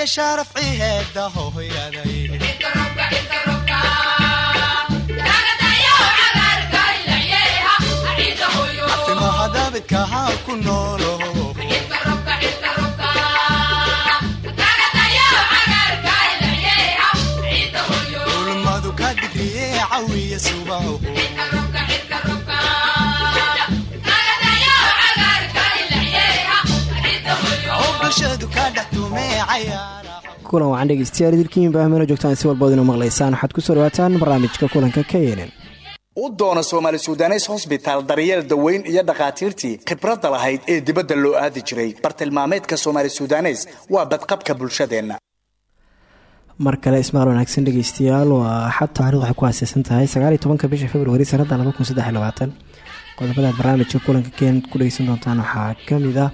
iyo sharafci heeda hooyaday ulmadu ka digriye cawiya subaho kulan wacan dhegeystayaal idilkiin baahmelo joogtaan si walbood inuu maqlaysaan. Waxaad ku soo dhawaataan barnaamijka kulanka k nn u doona soomaali sudanes hosbitaal daryeel daweyn iyo dhakhaatiirtii khibradda lahayd ee dibadda loo aadi jiray. Bartilmaameedka soomaali sudanes waa badqabka bulshadeenna. Mar kale ismaal wanaagsan dhegeystayaal waa axad taarikhdu waxay ku haaseysan tahay sagaaliyo tobanka bisha februari sanada qodobadaad barnaamijka kulanka keen ku dhegeysan doontaan waxaa ka mid ah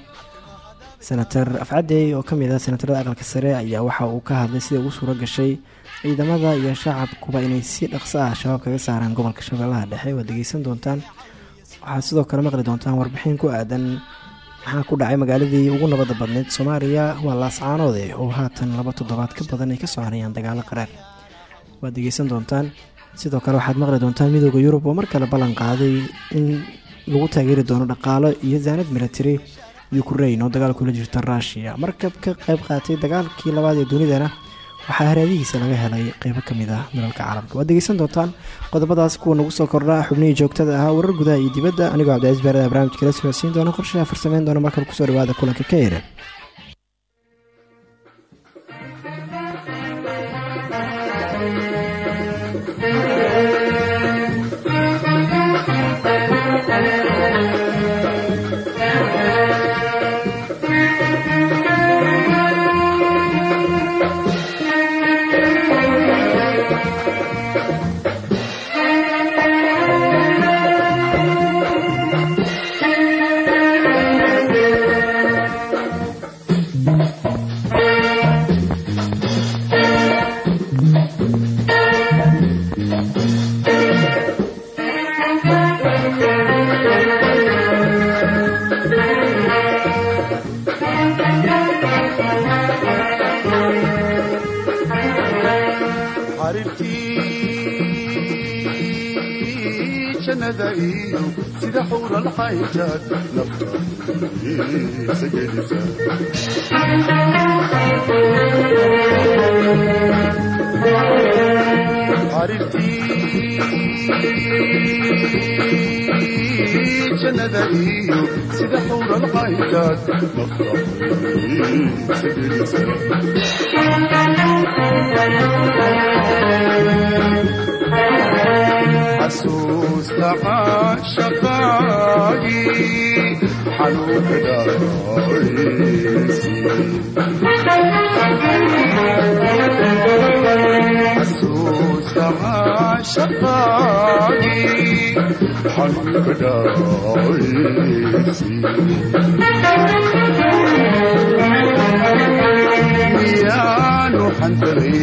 senator afcadey oo ka mid ah senatarada aqalka sare ayaa waxa uu ka hadlay sida ugu suuro gashay ciidamada iyo shacabkuba inay si dhaqso ah shabaab kaga saaraan gobolka shabeellaha dhexe. Waad dhegeysan doontaan. Waxaad sidoo kale maqli doontaan warbixin ku aadan maxaa ku dhacay magaaladii ugu nabadda badneyd soomaaliya. Waa laascaanoode oo haatan laba toddobaad ka badan ay ka soconayaan dagaalo qaraar waad dhegeysan doontaan. Sidoo kale waxaad maqli doontaan midooda yurub oo mar kale ballan qaaday in lagu taageeri doono dhaqaalo iyo zaanad milatary ukrain oo dagaal kula jirta rushia markab ka qayb qaatay dagaalkii labaad ee dunidana waxaa haraadihiisa laga helay qeybo ka mid ah dalalka caalamka. Waad degeysan doontaan qodobadaas kuwa nagu soo kordha xubnihii joogtada ahaa warar gudaha iyo dibadda. Anigoo cabdicaiis baarada barnamijka la socodsiin doona qorshaha farsameyn doona markale ku soo dhawaada kulanka ka eran jannada iyo sida xuural xayjaad nafta isa gelisa jannada iyo sida xuural xayjaad nafta isa gelisa xasuusta caashaqaagii xanuunka dhaaraysi xasuusta caashaqaagii xanuunka dhaaraysi miyaanu xantaday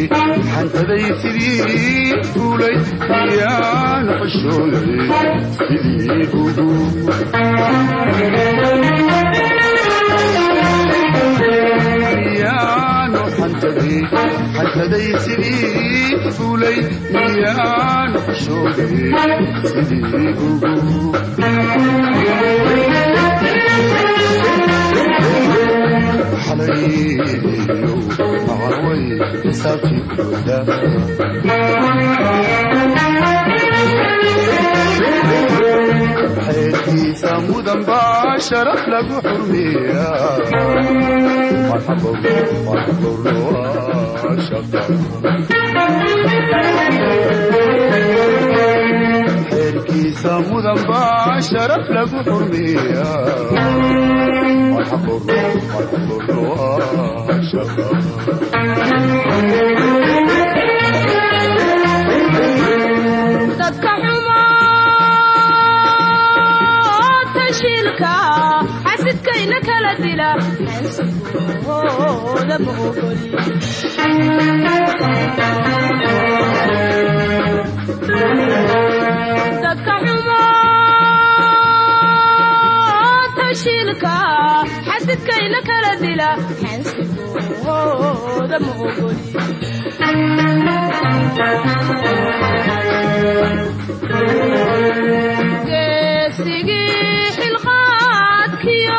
xantaday sidii fuulay miyaanu xishooday sidii ugu xantaday sidii fuulay miyaanu xishooday sidii ugu xalayo macaway saafigooda xeerkiisa mudan baa sharaf lagu xurmeeya xeerkiisa mudan baa sharaf lagu xurmeeya dadka xumo tashiilka xasidkayna kala dila xansigooda ma xilqaadkiyo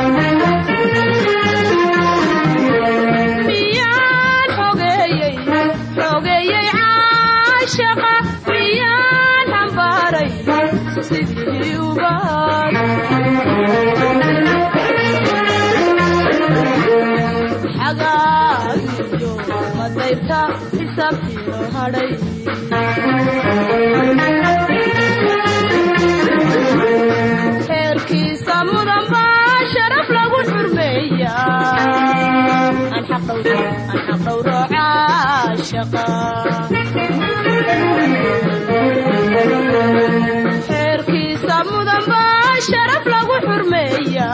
xeerkiisa mudan baa sharaf lagu xurmeeya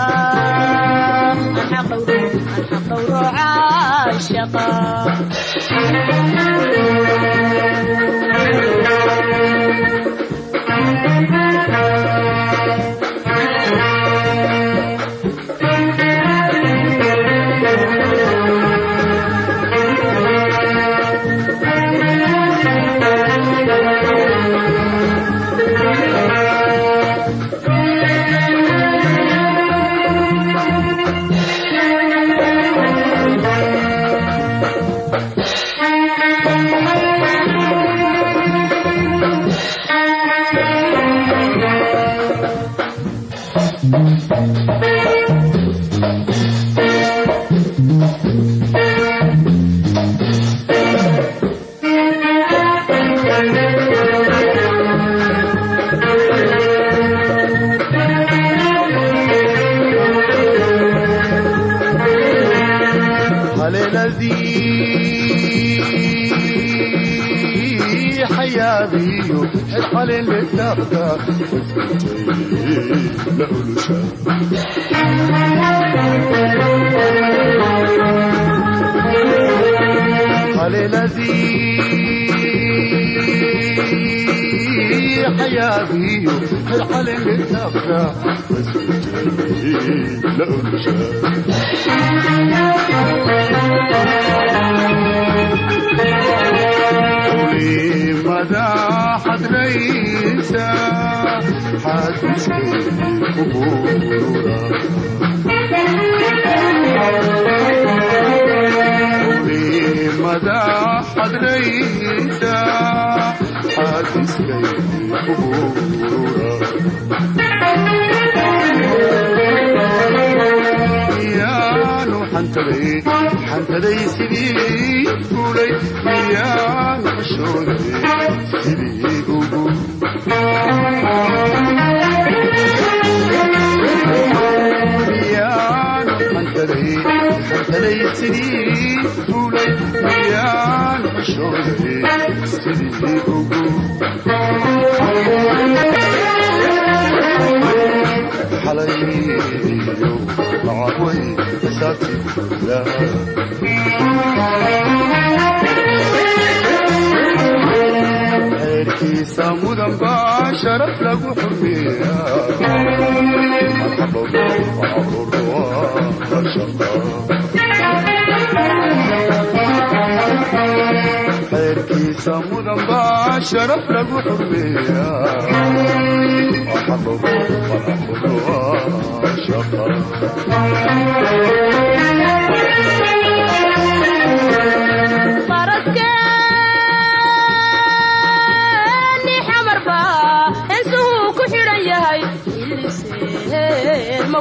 مداحت ليس حد يقول xantaday sidii fulay miyaanu xashooday sidii ugu miyaanu xantaday xantaday sidii fulay miyaanu xashooday sidii ugu xalayo lacaway saati xeerkiisa mudan baa sharaf lagu xurmeeya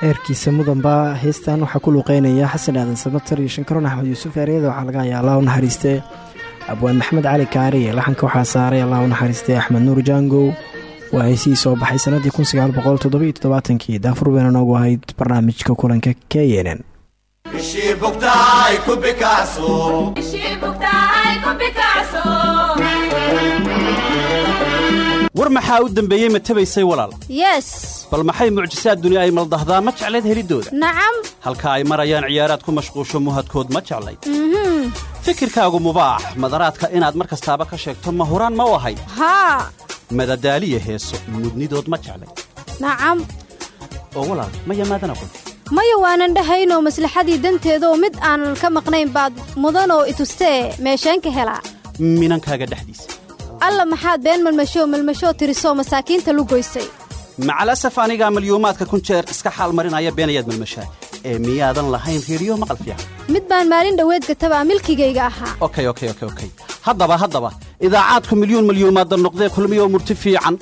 xeerkiisa mudanba heestan waxaa ku luuqeynaya xasan aadan samatar iyo shankaroon axmed yuusuf eryada waxaa laga hayaa allah u naxariiste. Abwaan maxamed cali kaari laxanka waxaa saaray allah u naxariiste axmed nuur jaangow waa heesihii soo baxay sanadii kii daafur bayna noogu ahayd barnaamijka kulanka k nn bishii bugtahay ku bikacso war maxaa u dembeeyey ma tabaysay walaal? Yes. Bal maxay mucjisaad duni ay maldahdaa? Ma jeclayd heliddooda nacam halka ay marayaan ciyaaraad ku mashquusho muhadkood ma jeclayd fikirkaagu mubaax madaraadka inaad mar kastaaba ka sheegto ma huraan ma u ahayd haa madadaaliya heeso mudnidood ma jeclayd nacam oo walaal ma yamaadana qol maya waanan dhahaynoo maslaxadii danteedaoo mid aanan ka maqnayn baad mudanoo itustee meesheen ka helaa. Minankaaga dhexdiisa alla maxaad been malmashoo malmashoo tirisoo masaakiinta lugoysay macalasaf anigaa malyuumaadka kun jeer iska xaal marinaya beenayaad malmashaa ee miyaadan lahayn reeriyo maqal fiican. Mid baan maalin dhoweed gatabaa milkigayga ahaa. Okey okey okey okey haddaba haddaba idaacaadku milyuun malyuumaadda noqdee kulmiyoo murti fiican.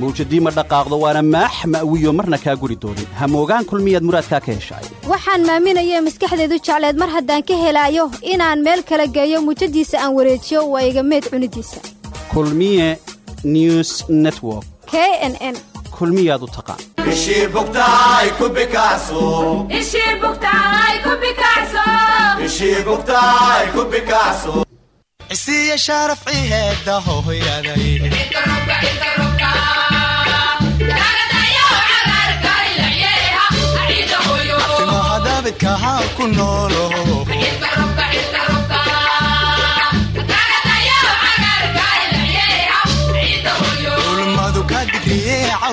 Mawjadii ma dhaqaaqdo waana maax ma'wiyo marna kaa guri doonin. Hamoogaan kulmiyaad muraadkaa ka heshaay waxaan maaminayee maskaxdeedu jecleed mar haddaan ka helaayo inaan meel kala geeyo muujadiisa aan wareejiyo waa iga meed cunidiisa kulmiye news network. K n n. Kulmiyaad u taqaan cisiya sharaf ciheeda hooyaday timaha daabidka ha ku noolo ka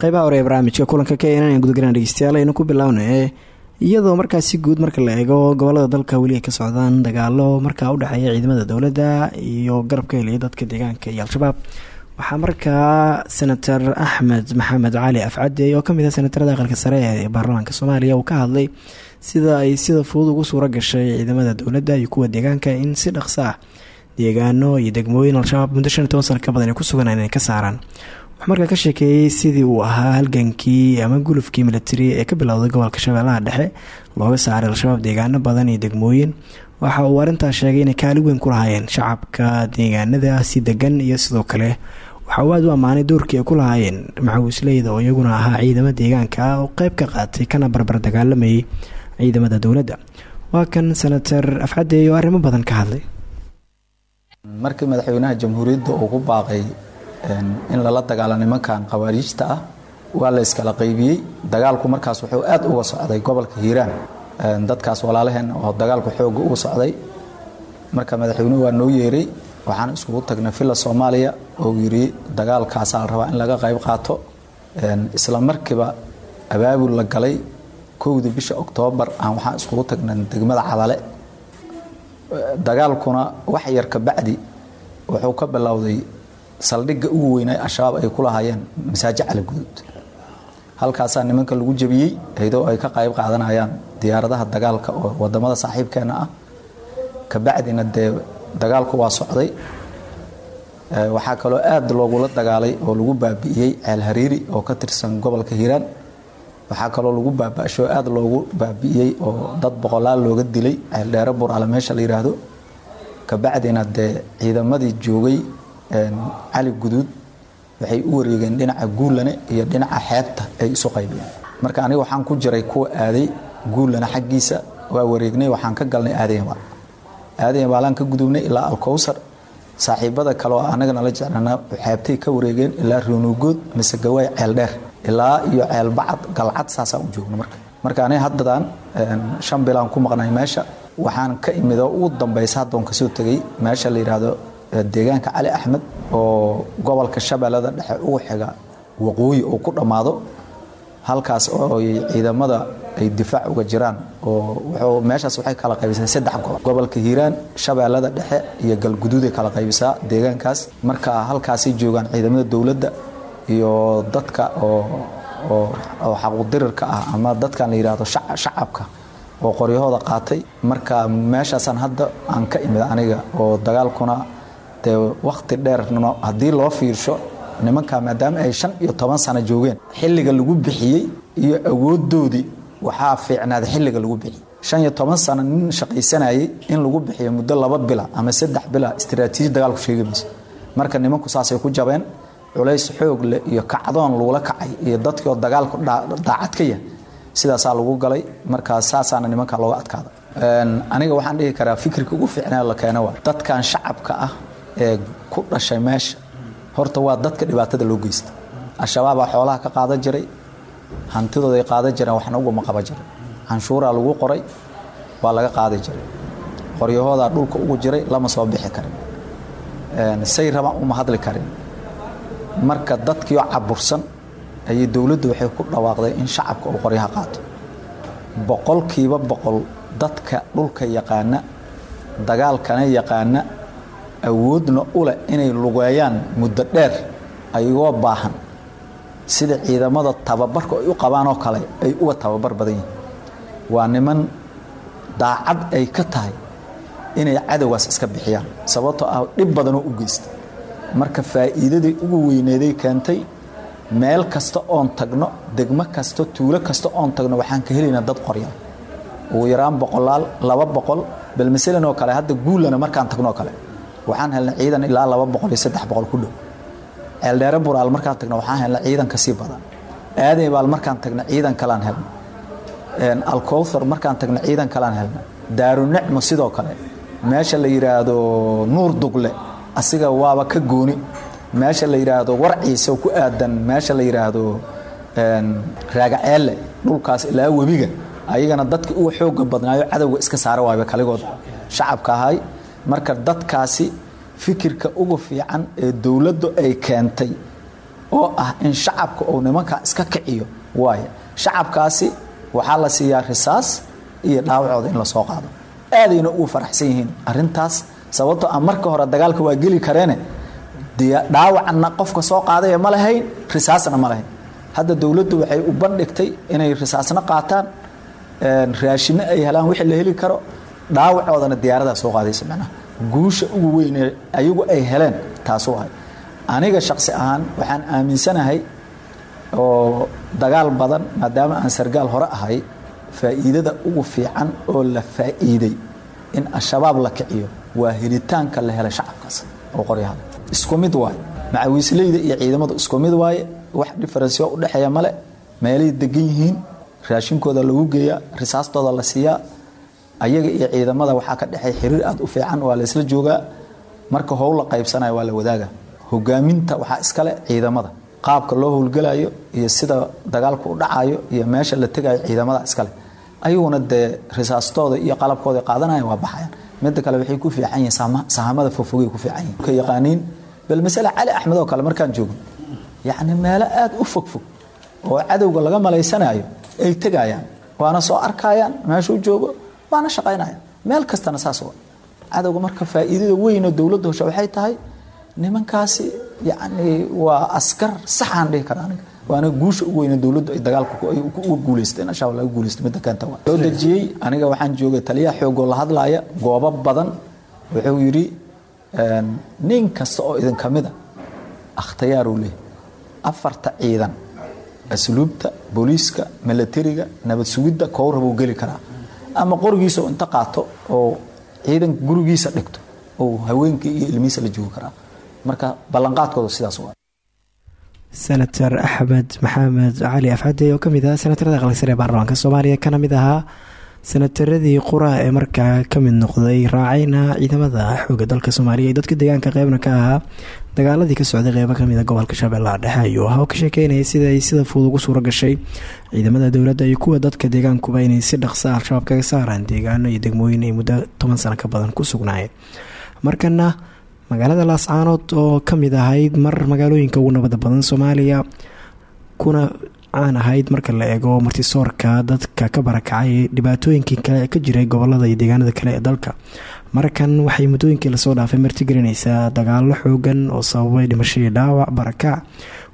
qaybaha hore ee barnaamijka kulanka k nn aan gudagalaan dhegeystayaal aynu ku bilownay iyadoo markaas si guud marka la eego gobollada dalka weli ay ka socdaan dagaalo markaa u dhexeeya ciidamada dowladda iyo garabka heliya dadka deegaanka iyo al-shabaab. Waxaa markaa senator axmed maxamed cali afcade oo ka mid ah senatarada aqalka sare ee baarlamaanka soomaaliya uu ka hadlay sida ay sida fudud ugu suura gashay ciidamada dowladda iyo kuwa deegaanka in si dhaqso ah deegaano iyo degmooyin al-shabaab muddo shan iyo toban sana ka badan ay ku sugan inay ka saaraan. Wuxuu ka sheekeeyey sidii uu ahaa halgankii ama gulufkii militari ee ka bilowday gobolka shabeellaha dhexe looga saaray al-shabaab deegaano badan iyo degmooyin. Waxa uu arrintaas sheegay inay kaali weyn ku lahaayeen shacabka deegaanada si degan iyo sidoo kale waxa uu aada u ammaanay doorkii ay ku lahaayeen. Maxawiisleyda oo iyaguna ahaa ciidamo deegaanka oo qeyb ka qaatay kana barbar dagaalamayay ciidamada dowladda. Waa kan senator afcadeey oo arrimo badan ka hadlay markii madaxweynaha jamhuuriyadda uu ku baaqay in lala dagaalo nimankan khawaariijta ah waa la iskala qaybiyey. Dagaalku markaas wuxuu aad uga socday gobolka hiiraan. Dadkaas walaalaheen oo dagaalku xooga uga socday. Marka madaxweynuhu waa noo yeeray waxaan iskugu tagnay villa soomaaliya oo yidhi dagaalkaasaa rabaa in laga qayb qaato. Isla markiiba abaabul la galay. Kowdii bisha oktoobar aan waxaan iskugu tagnay degmada cadale dagaalkuna wax yar ka bacdi wuxuu ka bilowday saldhigga ugu weynay al-shabaab ay ku lahaayeen masaaji cali guduud halkaasaa nimanka lagu jebiyey iyadoo ay ka qayb qaadanayaan diyaaradaha dagaalka oo waddamada saaxiibkeena ah. Kabacdina dee dagaalku waa socday. Waxaa kaloo aad loogula dagaalay oo lagu baabi'iyey ceel hariiri oo ka tirsan gobolka hiiraan waxaa kaloo lagu baaba'sho aad loogu baabi'iyey oo dad boqolaal looga dilay ceel dheere buraale meesha la yidhaahdo kabacdina dee ciidamadii joogay cali guduud waxay u wareegeen dhinaca guulane iyo dhinaca xeebta ay isu qaybiyeen. Marka aniga waxaan ku jiray kuwa aaday guulane xaggiisa waa wareegnay waxaan ka galnay aadayabaal aadayabaalaan ka gudubnay ilaa alkowsar saaxiibada kaleoo anagana la jeclana xeebtay ka wareegeen ilaa roonugood mise gawaay ceel dheer ilaa iyo ceel bacad galcad saasaan u joogna marka. Marka aniga haddadan shan bilaan ku maqnay meesha waxaan ka imid oo ugu dambaysa haddoon ka soo tegay meesha la yidhaahdo ee deegaanka cali axmed oo gobolka shabeellada dhexe ugu xiga waqooyi oo ku dhammaado halkaas oo ciidamada ay difaac uga jiraan oo meeshaas waxay kala qaybisay saddex gobol gobolka hiiraan shabeellada dhexe iyo galguduuday kala qaybisaa deegaankaas. Marka halkaasay joogaan ciidamada dowladda iyo dadka oo xaquudirirka ah ama dadkan la yidhaahdo shac- shacabka oo qoryahooda qaatay. Marka meeshaasaan hadda aan ka imid aniga oo dagaalkuna dee wakhti dheer haddii loo fiirsho nimanka maadaama ay shan iyo toban sano joogeen xilliga lagu bixiyey iyo awoodoodii waxaa fiicnaaday xilliga lagu bixiyey. Shan iyo toban sano nin shaqaysanayay in lagu bixiyo muddo laba bila ama saddex bila istiraatiiji dagaalku sheegi marka nimanku saasay ku jabeen culays xoog leh iyo kacdoon lagula kacay iyo dadkii oo dagaalku daacad ka yahay sidaasaa lagu galay. Marka saasaana nimanka looga adkaada aniga waxaan dhihi karaa fikirka ugu fiicnaa la keeno waa dadkan shacabka ah ee ku dhashay meesha. Horta waa dadka dhibaatada loo geysta al-shabaabaa xoolaha ka qaadan jiray hantidooday qaadan jireen waxna uguma qaban jiray. Canshuuraa lagu qoray waa laga qaadi jiray. Qoryahoodaa dhulka ugu jiray lama soo bixi karin. Say rabaan uma hadli karin marka dadkiioo cabursan ayay dowladdu waxay ku dhawaaqday in shacabka uu qoryaha qaato. Boqolkiiba boqol dadka dhulka yaqaana dagaalkana yaqaana awoodna u leh inay lugeeyaan muddo dheer ayagoo baahan. Sida ciidamada tababarka ay u qabaan oo kale ay uga tababar badan yihiin. Waa niman daacad ay ka tahay inay cadowgaas iska bixiyaan sababtoo ah dhib badanoo u geysta marka faa'iidadii ugu weyneeday keentay meel kasta oon tagno degmo kasta tuulo kasta oon tagno waxaan ka helaynaa dad qorya ugu yaraan boqolaal laba boqol bal masalan oo kale hadda guulana markaan tagno oo kale waxaan helnay ciidan ilaa laba boqol iyo saddex boqol ku dhow. Ceeldheere buraal markaan tagno waxaan helnay ciidan ka sii badan. Aaday baal markaan tagno ciidan kalaan helna alkowthar markaan tagno ciidan kalaan helna daaru nicmo sidoo kale meesha la yidhaahdo nuur dugle asiga waaba ka gooni. Meesha la yidhaahdo warciisa ku aadan. Meesha la yidhaahdo raagaceelle dhulkaas ilaa webiga. Ayagana dadka uga xooga badnaayo cadowga iska saara waayba kaligood. Shacabka ahay marka dadkaasi fikirka ugu fiican ee dowladdu ay keentay oo ah in shacabka uu nimankaa iska kiciyo waaye shacabkaasi waxaa la siiyaa risaas iyo dhaawacooda in la soo qaado. Aadayna ugu faraxsan yihiin arintaas sababtoo ah marka hore dagaalka waa geli kareene dee dhaawacna qofka soo qaadaya ma lahayn risaasna ma lahayn. Hadda dowladdu waxay u bandhigtay inay risaasna qaataan raashino ay helaan wixii la heli karo dhaawacoodana diyaaradaa soo qaadaysa macnaha. Guusha ugu weynee ayagu ay heleen taasuu ahay. Aniga shaqsi ahaan waxaan aaminsanahay oo dagaal badan maadaama aan sargaal hore ahay faa'iidada ugu fiican oo la faa'iiday in al-shabaab la kiciyo waa helitaanka la helay shacabkaas oo qoryahada isku mid waaye macawiisleyda iyo ciidamadu isku mid waaye wax diferensyo u dhexeeya male meelay degan yihiin raashinkooda lagu geeyaa risaastooda la siiyaa ayaga iyo ciidamada waxaa ka dhexeeya xiriir aad u fiican waa la isla joogaa marka howl la qaybsanayo waa la wadaaga. Hogaaminta waxaa iskale ciidamada qaabka loo howlgalayo iyo sida dagaalku u dhacayo iyo meesha la tegayo ciidamada iskale ayaguna dee risaastooda iyo qalabkooda qaadanaya waa baxayaan midda kale waxay ku fiican yihiin sahamada fogfogay ku fiican yihiin. Ka yaqaaniin bal masale cali axmed oo kale markaan joogno yacni meelo aad u fogfog oo cadowga laga malaysanayo ay tegayaan waana soo arkayaan meeshuu joogo waana shaqaynayaan. Meel kastana saas waa cadowga marka faa'iidada weyn oo dowladda hosha waxay tahay nimankaasi yacni waa askar saxaan dhihi kara aniga waana guusha ugu weyne dowladdu ay dagaalka uga guuleysteen allah laga guuleysto midda keenta waa. Loo dejiyey aniga waxaan joogay taliyaha xoogoo la hadlaaya goobo badan wuxuu yidhi nin kasta oo idin ka mida akhtiyaaruu leeyahy afarta ciidan asluubta booliiska milatariga nabad sugidda kowra buu geli karaa. Ama qorigiisa inta qaato oo ciidanka gurigiisa dhigto oo haweenkii iyo ilmihiisa la joogi karaa. Marka ballanqaadkooda sidaas waa senator axmed maxamed cali afcade oo ka mid ah senatarada aqalka sare ee baarlamaanka soomaaliya kana mid ahaa senataradii qura ee markaa ka mid noqday raacayna ciidamada xooga dalka soomaaliya. Ee dadka deegaanka qeybna ka ahaa dagaaladii ka socday qeybo ka mid a gobolka shabeellaha dhexe. Ayuu ahaa oo ka sheekeynayay sida ay sida fudud ugu suura gashay. Ciidamada dowladda iyo kuwa dadka deegaankuba inay si dhaqsa al-shabaab kaga saaraan deegaano iyo degmooyin ay muddo toban sano ka badan ku sugnaayeen markana magaalada laascaanood oo ka mid ahayd mar magaalooyinka ugu nabada badan soomaaliya kuna caan ahayd marka la eego martisoorka dadka ka barakacay dhibaatooyinkii kale ka jiray gobollada iyo deegaanada kale ee dalka. Markan waxay muddooyinkii la soo dhaafay martigelinaysaa dagaalo xoogan oo sababay dhimashadii dhaawac barakac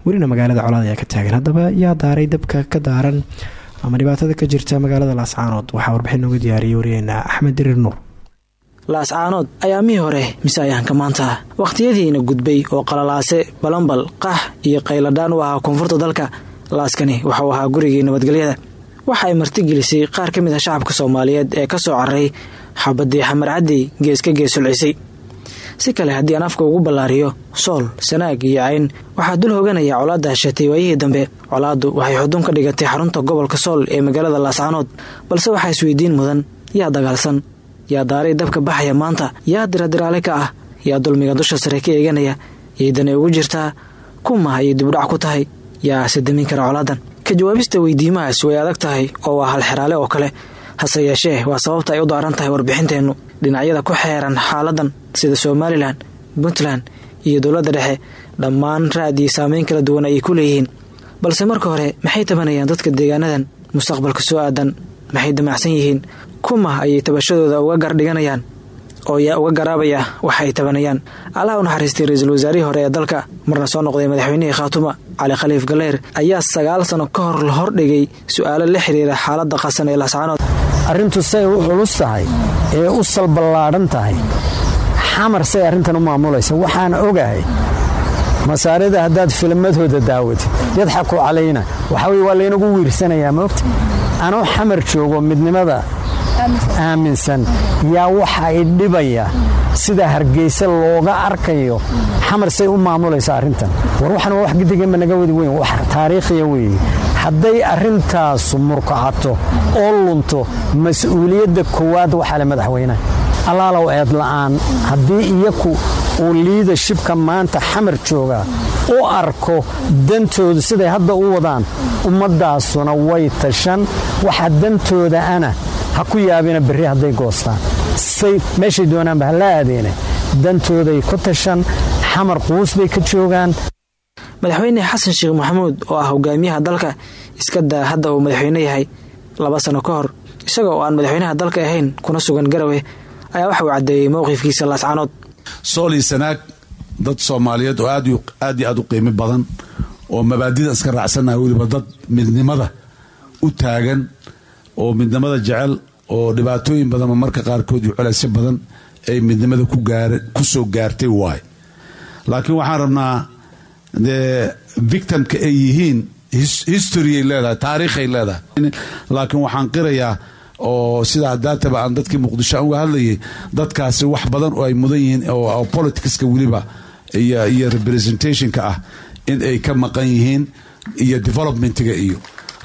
welina magaalada colaad ayaa ka taagan. Haddaba yaa daaray dabka ka daaran ama dhibaatada ka jirta magaalada laascaanood waxaa warbixin nooga diyaariyay waryaheena axmed dirir nuur laascaanood ayaamihii hore mise ayaanka maanta. Wakhtiyadiina gudbay oo qalalaase balambal qax iyo qayladhaan u ahaa koonfurta dalka laaskani waxauu ahaa gurigii nabadgelyada. Waxa ay martigelisay qaar ka mid ah shacabka soomaaliyeed ee ka soo cararay xabadii xamar caddi gees ka si kale haddii aan afka ugu ballaariyo sool sanaag iyo cayn waxaa dul hoganaya colaadda hashatay. Waayihii dambe colaaddu waxay xudun ka dhigatay xarunta gobolka sool ee magaalada laascaanood balse waxaa isweydiin mudan yaa dagaalsan yaa daaray dabka baxaya maanta yaa diradiraale ka ah yaa dulmiga dusha sare ka eeganaya yaydanay ugu jirtaa kuma ayay dibudhac ku tahay yaa sedamin kara colaadan ka jawaabista weydiimahaas way adag tahay oo waa halxeraale oo kale hase yeeshee waa sababta ay u daaran tahay warbixinteennu. Dhinacyada ku xeeran xaaladan sida somalilan puntland iyo dowladda dhexe dhammaan raad iyo saameyn kala duwan ayay ku leeyihiin. Balse marka hore maxay tabanayaan dadka deegaanadan mustaqbalka soo aadan maxay damacsan yihiin kuma ayay tabashadooda uga gardhiganayaan oo yaa uga garaabaya waxa ay tabanayaan. Allaha u naxariistay ra'iisul hore ee dalka marna soo noqday madaxweynihii khaatuma cali khaliif galeyr ayaa sagaal sano ka hor la hordhigay su'aalo la xiriira xaaladda qasan ee laascaanood arrintu say u culus tahay ee u salballaadhan tahay. Xamar say arrintan u maamulaysa waxaan ogahay. Masaarida haddaad filmadooda daawatid yadxaku calayna. Waxaa weye waa laynagu wiirsanayaa maogta? Anoo xamar joogo midnimada aaminsan. Yaa waxa i dhibaya sida hargeysa looga arkayo. Xamar say u maamulaysa arrintan. War waxan waa wax gidigeenba naga wadi weyn. Wax taariikhiya weeye hadday arrintaasu murkacato oo lunto mas'uuliyadda koowaad waxaa le madaxweynaha allaalow eed la'aan. Haddii iyaku uu liidashibka maanta xamar joogaa u arko dantoodu siday hadda u wadaan ummaddaasuna way tashan. Waxa dantooda ana ha ku yaabina berri hadday goostaan say meeshay doonaanba hala aadeene dantooday ku tashan xamar quus bay ka joogaan. Madaxweyne xasan sheekh maxamuud oo ah hogaamiyaha dalka iska daa hadda uu madaxweyne yahay laba sano ka hor isaga oo aan madaxweynaha dalka ahayn kuna sugan garawe ayaa waxa uu caddeeyey mowqifkiisa laascaanood sool iyo sanaag dad soomaaliyeed oo aad iyo aad u qiimo badan oo mabaadida iska raacsannaha weliba dad midnimada u taagan oo midnimada jecel oo dhibaatooyin badanoo marka qaarkood iyo colaysyo badan ay midnimada ku soo gaartay waay. Laakiin waxaan rabnaa dee victimka ay yihiin historyay leedahay taariikhay leedahay. Laakiin waxaan qirayaa oo sidaa daataba aan dadkii muqdisho aan uga hadlayay dadkaasi wax badan oo ay mudan yihiin oo politicska weliba iyo representationka ah in ay ka maqan yihiin iyo developmentiga iyo.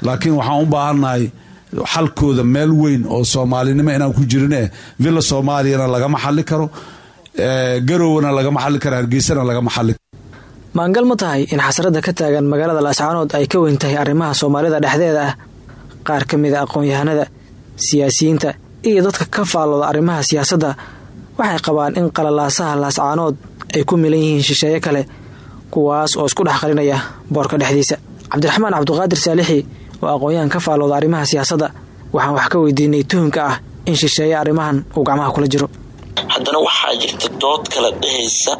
Laakiin waxaan u baahannahay xalkooda meel weyn oo soomaalinimo inaan ku jirine villa soomaaliyana lagama xali karo garowna lagama xali karo hargeysana lagama xali maangal ma tahay in xasradda ka taagan magaalada laascaanood ay ka weyn tahay arrimaha soomaalida dhexdeeda ah qaar ka mid a aqoon-yahanada siyaasiyiinta iyo dadka ka faallooda arrimaha siyaasadda. Waxay qabaan in qalalaasaha laascaanood ay ku milan yihiin shisheeye kale kuwaas oo isku dhex qarinaya boorka dhexdiisa. Cabdiraxmaan cabduqaadir saalixi oo aqoon-yahan ka faallooda arrimaha siyaasadda waxaan wax ka weydiinay tuhunka ah in shisheeye arrimahan uu gacmaha kula jiro. Haddana waxaa jirta dood kala dhehaysa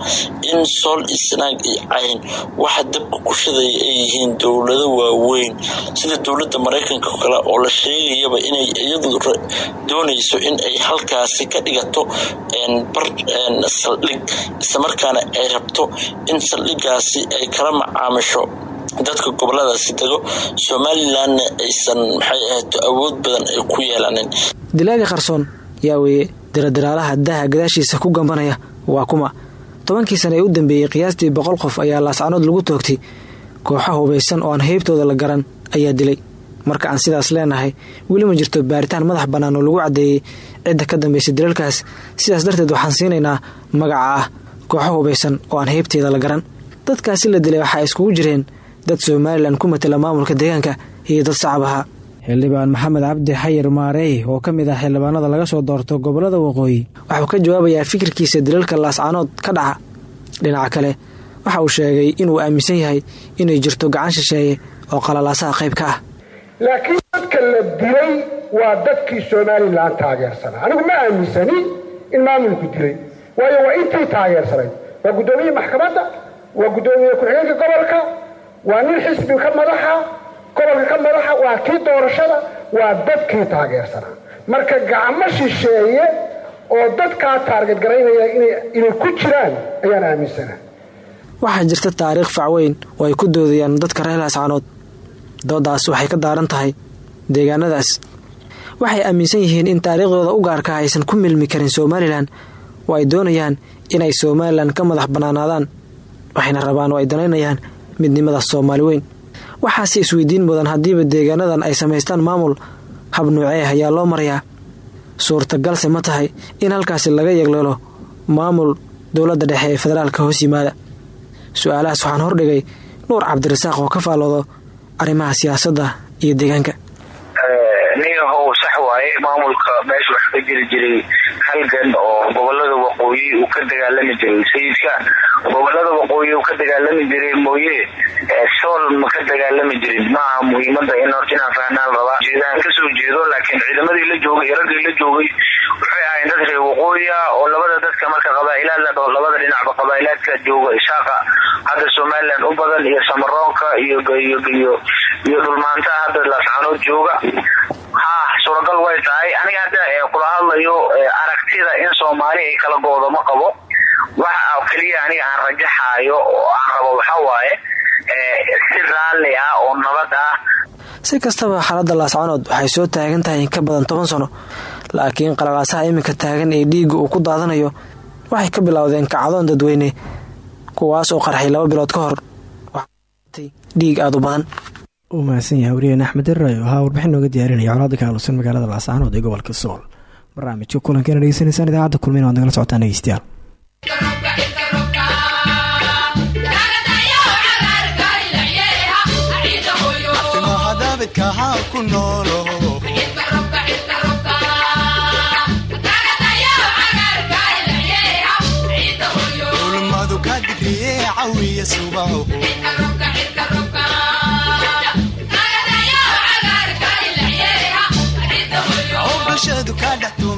in sool isnaag iyo cayn waxa dabka ku shidaya ay yihiin dowlado waaweyn. Sida dowladda maraykanka kale oo la sheegayaba inay iyadu doonayso in ay halkaasi ka dhigato bar saldhig islamarkaana ay rabto in saldhigaasi ay kala macaamisho dadka goboladaasi dego somalilanna aysan maxay ahayd awood badan ay ku yeelanin. Dilaaga qarsoon yaa weeye diradiraalaha daha gadaashiisa ku gambanaya waa kuma. Tobankii sana ee u dambeeyey qiyaastii boqol qof ayaa laascanood lagu toogtay. Kooxa hubaysan oo aan heybtooda la garan ayaa dilay. Marka aan sidaas leenahay weli ma jirto baaritaan madax bannaan oo lagu caddeeyey cidda ka dambaysa dilalkaas. Sidaas darteed waxaan siinaynaa magaca ah kooxo hubaysan oo aan heybteeda la garan. Dadkaasi la dilay waxaa iskugu jireen dad somalilan ku matala maamulka deegaanka iyo dad sacab ahaa xildhibaan maxamed cabdi xayir maareey oo ka mid ah xildhibaanada laga soo doorto gobollada waqooyi waxuu ka jawaabayaa fikirkiisa dilalka laascaanood ka dhaca dhinaca kale. Waxa uu sheegay inuu aaminsan yahay inay jirto gacan shisheeye oo qalalaasaha qayb ka ah. Laakiin dadka la dilay waa dadkii somalilan taageersanaa anigu ma aaminsani in maamulku dilay waayo waa intii taageersanayd waa guddoomiye maxkamadda waa guddoomiye ku-xigeenka gobolka waa nin xisbi ka madaxa gobolka ka madaxa waa kii doorashada waa dadkii taageersanaa marka gacmo shisheeye oo dadkaa taarget garaynaya inay ku jiraan ayaan aaminsana. Waxaa jirta taariikh facweyn oo ay ku doodayaan dadka reer laascaanood doodaas waxay ka daaran tahay deegaanadaas. Waxay aaminsan yihiin in taariikhdooda u gaarka aysan ku milmi karin somalilan oo ay doonayaan inay somalilan ka madax bannaanaadaan waxayna rabaan oo ay danaynayaan midnimada soomaali weyn. Waxaase isweydiin mudan haddiiba deegaanadan ay samaystaan maamul habnuucee ayaa loo marayaa. Suurtagalse ma tahay in halkaasi laga yeegleelo maamul dowladda dhexe ee federaalka hoos yimaada. Su'aalahaas waxaan hordhigay nuur cabdirasaaq oo ka faalloodo arrimaha siyaasadda iyo deegaanka. Niyahow sax waaye maamulka meesha wax ka jiri jiray halgan oo gobollada waqooyi uu ka dagaalami jiray. Sayidka gobollada waqooyi uu ka dagaalami jiray mooye sool ma ka dagaalami jirin. Maaha muhiimada inaan fahnaan rabaa jeedaan ka soo jeedo laakiin ciidamadii la joogay iyo la joogay waxay ahayn dad reer waqooyiya oo labada dadka marka qabaa'ilaad la dhao labada dhinacba qabaa'ilaadka jooga ishaaqa hadda somalilan u badan iyo samaroonka iyo iyo iyo dhulmaanta hadda laascaanood jooga. Ha suuragal way tahay. Aniga hadda kula hadlayo aragtida in soomaali ay kala goodo qabo. Waxa keliya aniga aan rajaxaayo oo aan rabo waxaa waaye si raalli ah oo nabad ah. Si kastaba xaaladda laascaanood waxay soo taagan tahay in ka badan toban sano. Laakiin qalalaasaha iminka taagan ee dhiigga uu ku daadanayo waxay ka bilowdeen kacdoon dadweyne kuwaas oo qarxay laba bilood ka hor. Dhiig aada u badan uu mahadsan yahay wariyeen axmed iraayo ahaa warbixin nooga diyaarinaya colaada ka aalusan magaalada laascaanood ee gobolka sool. Barnaamijka kulankeena dhegeysanaysaan idaacadda kulmin waad nagala socotaan dhegeystayaal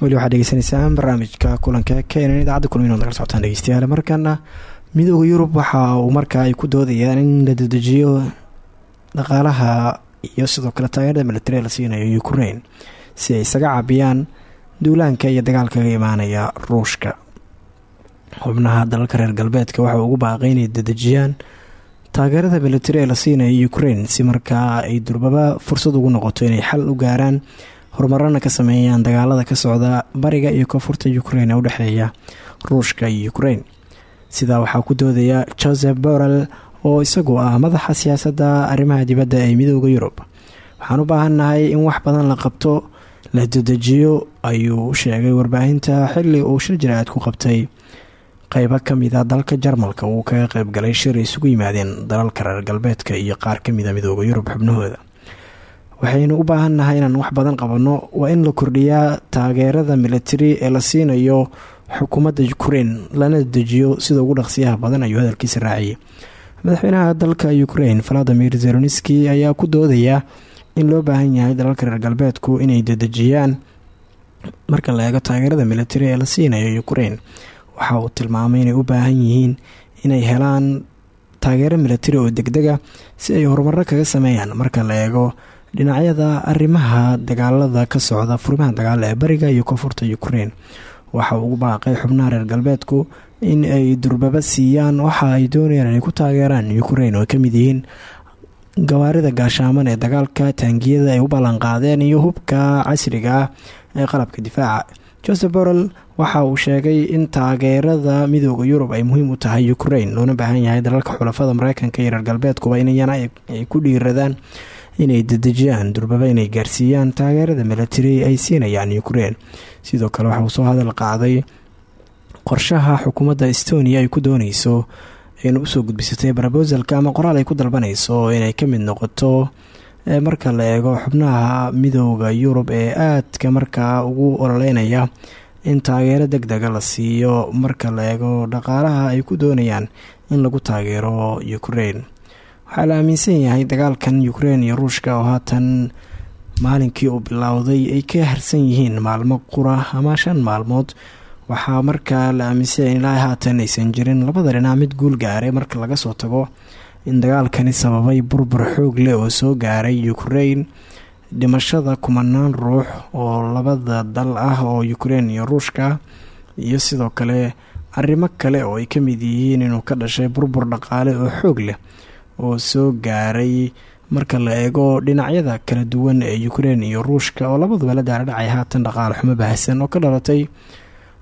weli waxaad dhegeysanaysaan barnaamijka kulanka keenan idaacadda kulmin nagala socotaan dhegeystayaal. Markaana midooda yurub waxa uu markaa ay ku doodayaan in la dedejiyo dhaqaalaha iyo sidoo kale taageerada militari la siinayo ukraine si ay isaga caabiyaan duulaanka iyo dagaalka kaga imaanaya ruushka. Xubnaha dalalka reer galbeedka waxa ugu baaqay inay dedejiyaan taageerada militari ee la siinayo ukraine si markaa ay durbaba fursad ugu noqoto inay xal u gaaraan horumarana ka sameeyaan dagaalada ka socda bariga iyo koonfurta ukraine ee udhexeeya ruushka iyo ukraine. Sidaa waxaa ku doodaya joseph borrell oo isagu ah madaxa siyaasadda arrimaha dibadda ee midooda yurub. Waxaan u baahannahay in wax badan la qabto la dedejiyo ayuu sheegay warbaahinta xili uu shir jaraa'id ku qabtay qeybo kamida dalka jarmalka uu kaga qeybgalay shir isugu yimaadeen dalalka reer galbeedka iyo qaar kamida midooda yurub xubnahooda. Waxaynu u baahannahay inaan wax badan qabanno waa in la kordhiyaa taageerada militari ee la siinayo xukuumadda ukraine lana dejiyo sida ugu dhaqsiyaha badan ayuu hadalkiisa raaciyay madaxweynaha dalka ukraine valadimir zeronski ayaa ku doodaya in loo baahan yahay dalalka reer galbeedku inay dedejiyaan marka la eego taageerada militari ee la siinayo ukraine waxa uu tilmaamay inay u baahan yihiin inay helaan taageero militari oo degdega si ay horumaro kaga sameeyaan. Marka la eego dhinacyada arrimaha dagaalada ka socda furimaha dagaala ee bariga iyo koonfurta ukraine waxa uu ugu baaqay xubnaha reer galbeedku in ay durbaba siiyaan waxa ay doonayaan inay ku taageeraan ukraine oo ay ka mid yihiin gawaarida gaashaaman ee dagaalka taangiyada ay u ballanqaadeen iyo hubka casriga ah ee qalabka difaaca joseph borrell waxa uu sheegay in taageerada midooda yurub ay muhiim u tahay ukraine loona baahan yahay dalalka xulafada mareykanka iyo reer galbeedkuba inayana ay ku dhiiradaan inay dedejiyaan durbaba inay gaarsiiyaan taageerada milatari ay siinayaan ukraine. Sidoo kale waxa uu soo hadal qaaday qorshaha xukuumadda estonia ay ku dooneyso in u soo gudbisatay brobosalka ama qoraal ay ku dalbanayso inay ka mid noqoto marka la eego xubnaha midooda yurub ee aadka markaa ugu ololeynaya in taageero deg dega la siiyo marka la eego dhaqaalaha ay ku doonayaan in lagu taageero ukraine. Waxaa la aaminsan yahay dagaalkan ukraine iyo ruushka oo haatan maalinkii uu bilowday ay ka harsan yihiin maalmo qura ama shan maalmood. Waxaa markaa la aaminsanya ilaa haatan aysan jirin labada dhinac mid guul gaaray marka laga soo tago in dagaalkani sababay burbur xoog leh oo soo gaaray ukraine. Dhimashada kumanaan ruux oo labada dal ah oo ukraine iyo ruushka iyo sidoo kale arrimo kale oo ay ka mid yihiin inuu ka dhashay burbur dhaqaale oo xoog leh oo soo gaaray marka la eego dhinacyada kala duwan ee ukraine iyo ruushka oo labaduba la daaradhacay haatan dhaqaale xumo bahasan oo ka dhalatay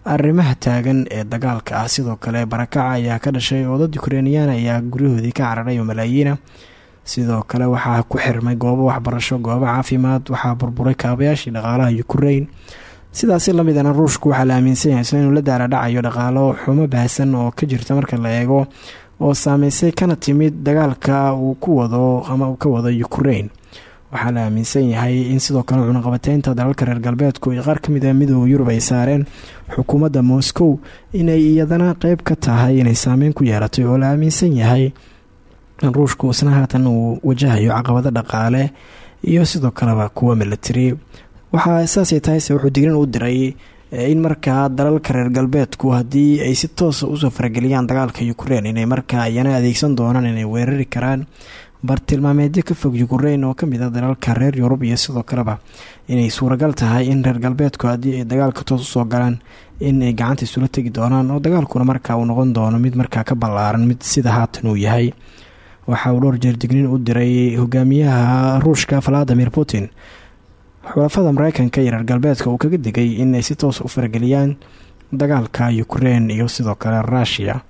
arrimaha taagan ee dagaalka ah. Sidoo kale barakaca ayaa ka dhashay oo dad ukreiniyan ayaa guryahoodii ka cararay oo malaayiina sidoo kale waxaa ku xirmay goobo waxbarasho goobo caafimaad waxaa burburay kaabayaashii dhaqaalaha ukraine. Sidaasi lamidana ruushku waxaa la aaminsan yahay inuu la daaradhacayo dhaqaalo xumo bahasan oo ka jirta marka la eego oo saameysay kana timid dagaalka uu ku wado ama uu ka wado ukraine waxaa la aaminsan yahay in sidoo kale cunaqabateynta dalalka reer galbeedku iyo qaar ka mid a midooda yurub ay saareen xukuumadda moscow inay iyadana qeyb ka tahay inay saameyn ku yeelatay oo la aaminsan yahay in ruushku isna haatan uu wajahayo caqabado dhaqaale iyo sidoo kaleba kuwa milatari waxaa saasay tahay se wuxuu digrin u diray in markaa dalalka reer galbeedku haddii ay si toosa u soo farageliyaan dagaalka ukraine inay markaa iyana adeegsan doonaan inay weerari karaan bartilmaameedyo ka fog ukraine oo ka mid a dalalka reer yurub iyo sidoo kaleba. Inay suuragal tahay in reer galbeedku haddii ay dagaalka toos u soo galaan in ay gacanta isula tegi doonaan oo dagaalkuna markaa uu noqon doono mid markaa ka ballaaran mid sida haatan uu yahay. Waxa uu dhowr jeer dignin u diray hogaamiyaha ruushka valadimir putin. Xulafada mareykanka iyo reer galbeedka uu kaga digay inay si toos u farageliyaan dagaalka ukraine iyo sidoo kale rushia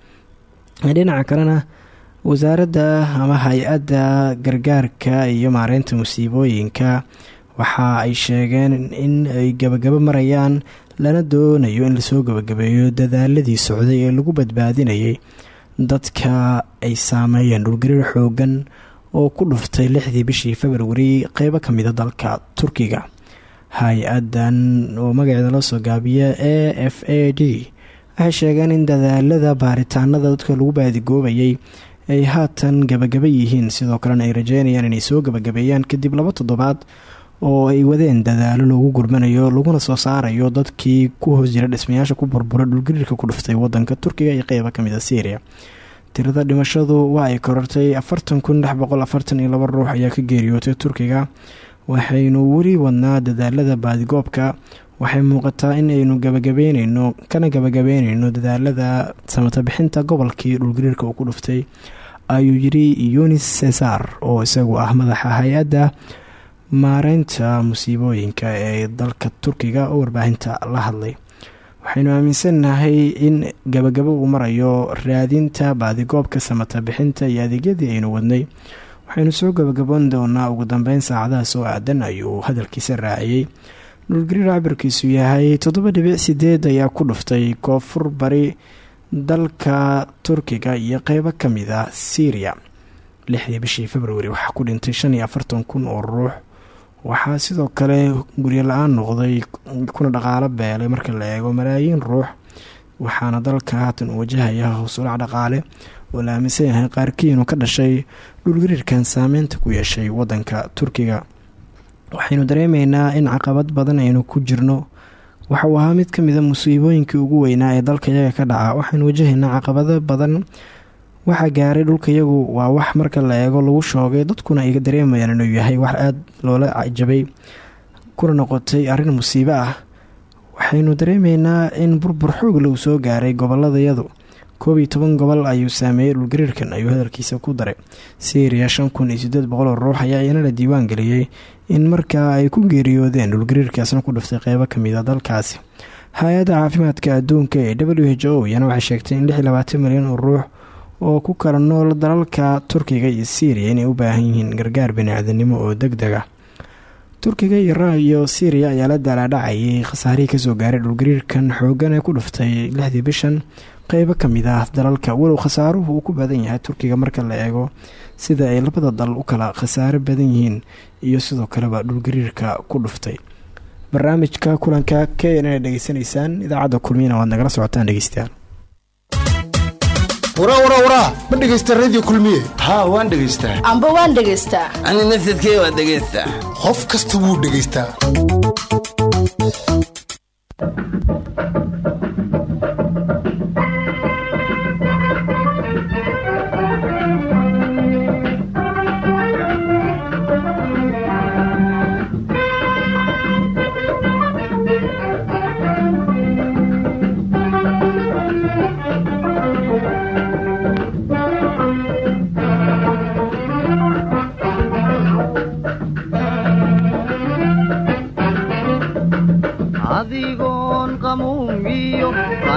dhinaca kalena wasaaradda ama hay'adda gargaarka iyo maareynta musiibooyinka. Waxa ay sheegeen in ay gabagabo marayaan lana doonayo in la soo gabagabeeyo dadaaladii socday ee lagu badbaadinayay. Dadka ay saameeyeen dhulgariir xoogan oo ku dhuftay lixdii bishii februari qeybo kamida dalka turkiga. Hay'adan oo magaceeda loo soo gaabiya a f a d waxay sheegeen in dadaalada baaritaanada dadka lagu baadigoobayay ay haatan gabagaba yihiin. Sidoo kalena ay rajeynayaan inay soo gabagabeeyaan kadib laba toddobaad oo ay wadeen dadaalo loogu gurmanayo laguna soo saarayo dadkii ku hoos jira dhismayaasha ku burbura dhulgariirka ku dhuftay wadanka turkiga iyo qeyba ka mid a syria. Tirada dhimashadu waa ay korortay afartan kun lix boqol afartan iyo laba ruux ayaa ka geeriyootay turkiga waxaynu weli wadnaa dadaalada baadigoobka waxay muuqataa in aynu gabagabeyneyno kana gabagabeyneyno dadaalada samata bixinta gobolkii dhulgariirka uu ku dhuftay ayuu yiri yunis cesar oo isagu ah madaxa hay'adda maareynta musiibooyinka ee dalka turkiga oo warbaahinta la hadlay. Waxaynu aaminsannahay in gabagabo uu marayo raadinta baadigoobka samata bixinta iyo adeegyadii aynu wadnay. Waxaynu soo gabagaboon doonaa ugu dambeyn saacadaha soo aadan ayuu hadalkiisa raaciyey. Dhulgariir cabirkiisu yahay toddoba dhibic sideed ayaa ku dhuftay koonfur bari dalka turkiga iyo qeybo ka mid ah syria. Lixdii bishii februari waxaa ku dhintay shan iyo afartan kun oo ruux. Waxaa sidoo kale guryo la'aan noqday kuna dhaqaalo beelay marka la eego malaayiin ruux waxaana dalka haatan uu wajahaya howsulac dhaqaale oo la aaminsan yahay qaarkii inuu ka dhashay dhulgariirkan saameynta ku yeeshay wadanka turkiga. Waxaynu dareemeynaa in caqabad badan aynu ku jirno waxa uu ahaa mid ka mid a musiibooyinkii ugu weynaa ee dalka iyaga ka dhaca. Waxaynu wajahaynaa caqabado badan. Waxa gaaray dhulka iyagu waa wax marka la eego lagu shoogay dadkuna ay dareemayaan inuu yahay wax aada loola cajabay kuna noqotay arrin musiibo ah. Waxaynu dareemeynaa in burbur xoogle uu soo gaaray goboladayadu koob toban gobol ayuu saameeyey dhulgariirkan ayuu hadalkiisa ku daray. Syriya shan kun iyo sideed ruux ayaa iyana diiwaan geliyey in markaa ay ku geeriyoodeen dhulgariirkaasna ku dhuftay qeybo ka mid a dalkaasi. Hay'adda caafimaadka adduunka ee w h o iyana waxay sheegtay in lix iyo labaatan milyan oo ruux oo ku kala nool dalalka turkiga iyo syriya inay u baahan yihiin gargaar bani-aadanimo oo deg deg ah. Turkiga iyo syriya ayaa la daalaadhacayay khasaarihii ka soo gaaray dhulgariirkan xoogan ee ku dhuftay lixdii bishan qeybo ka mid ah dalalka walow khasaaruhu uu ku badan yahay turkiga marka la eego sida ay labada dal u kala khasaaro badan yihiin iyo sidoo kaleba dhulgariirka ku dhuftay. Barnaamijka kulanka kn a dhegeysanaysaan idaacadda waad nagala socotaan dhegeystayaal. Ma dhegaysta radio kulmiye? Haa waan dhegaystaa amba waan dhegaystaa ani nafsadkee waa dhegaystaa qof kasta wuu dhegaystaa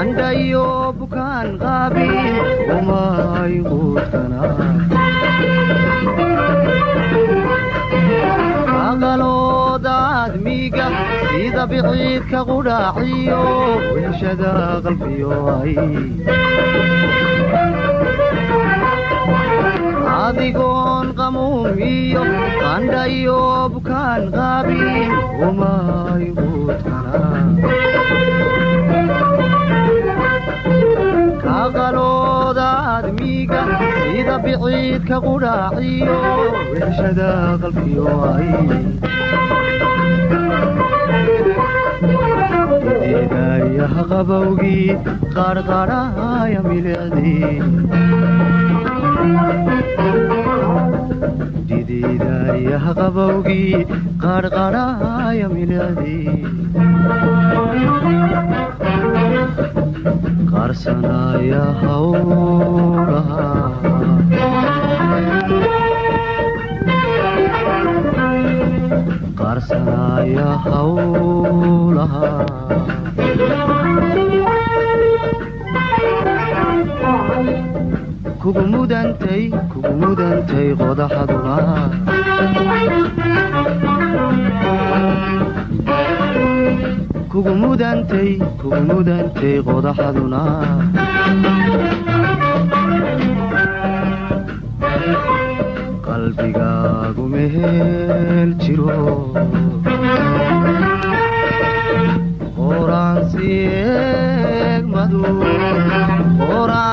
qandhayo bukaan qaabin umay quudkanaaqalooda admiga sida biciidka qudhaaciyo weeshada qalbiyo ay adigoon qamuumiyo qandhayo bukaan qaabin umay kaqalooda admiga sida biciidka qudhaaciyo weeshada qalbiyo ay ideedayaha qabowgii qarqarhaya milicdii didiidayaha qabowgii qarqarhaya milicdii qarsanaya hawlaha qarsanaya hawlaha kugu mudantay kugu mudantay qodaxaduna kugu mudantay kugu mudantay qodaxaduna qalbigaagu mehel jiro qoraansiegmadu qoraansiegmadu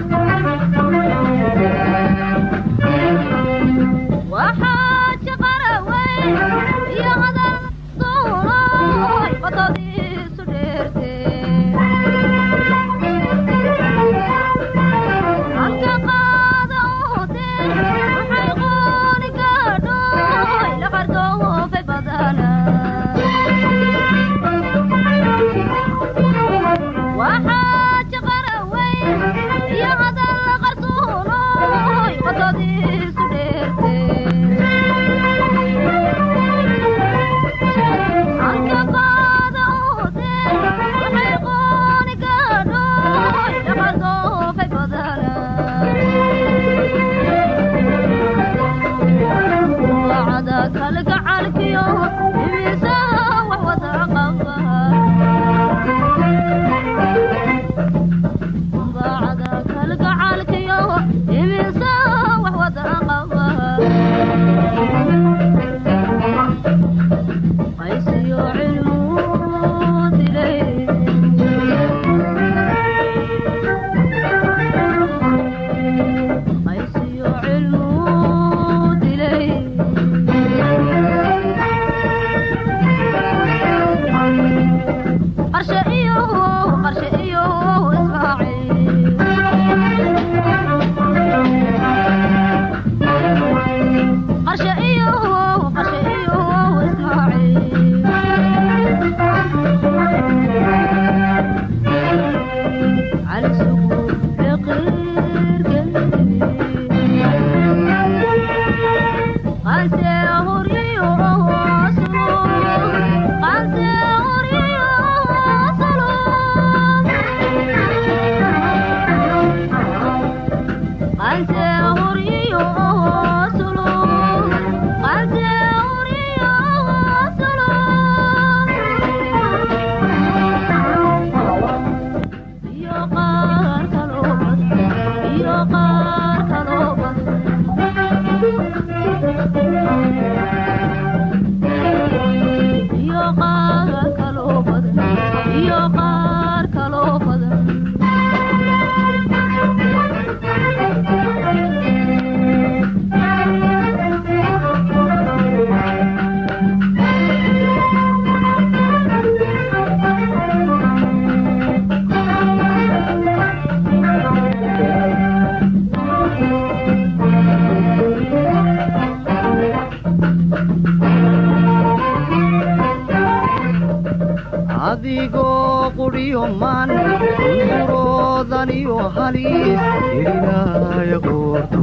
unsuroodaniyo halis gelinaya qoorto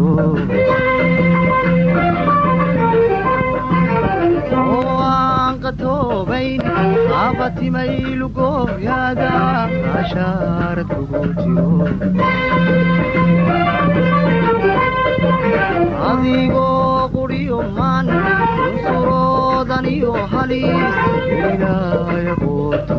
oo aan qatoobayn qabatimay lugooyada ashaarad kugu jiro adigoo qudhiyo man unsuroodaniyo halis gelinaya qoorto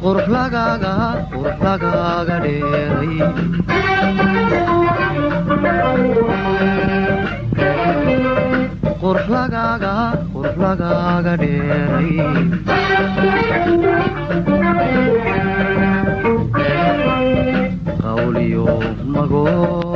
qurux lagaaga qurux lagaaga dheeray qurux lagaaga qurux lagaaga dheeray qawliyo magool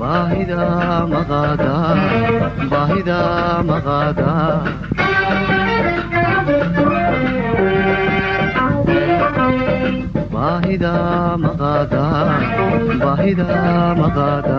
baahida maqaada baahida maqaada baahida maqaada baahida maqaada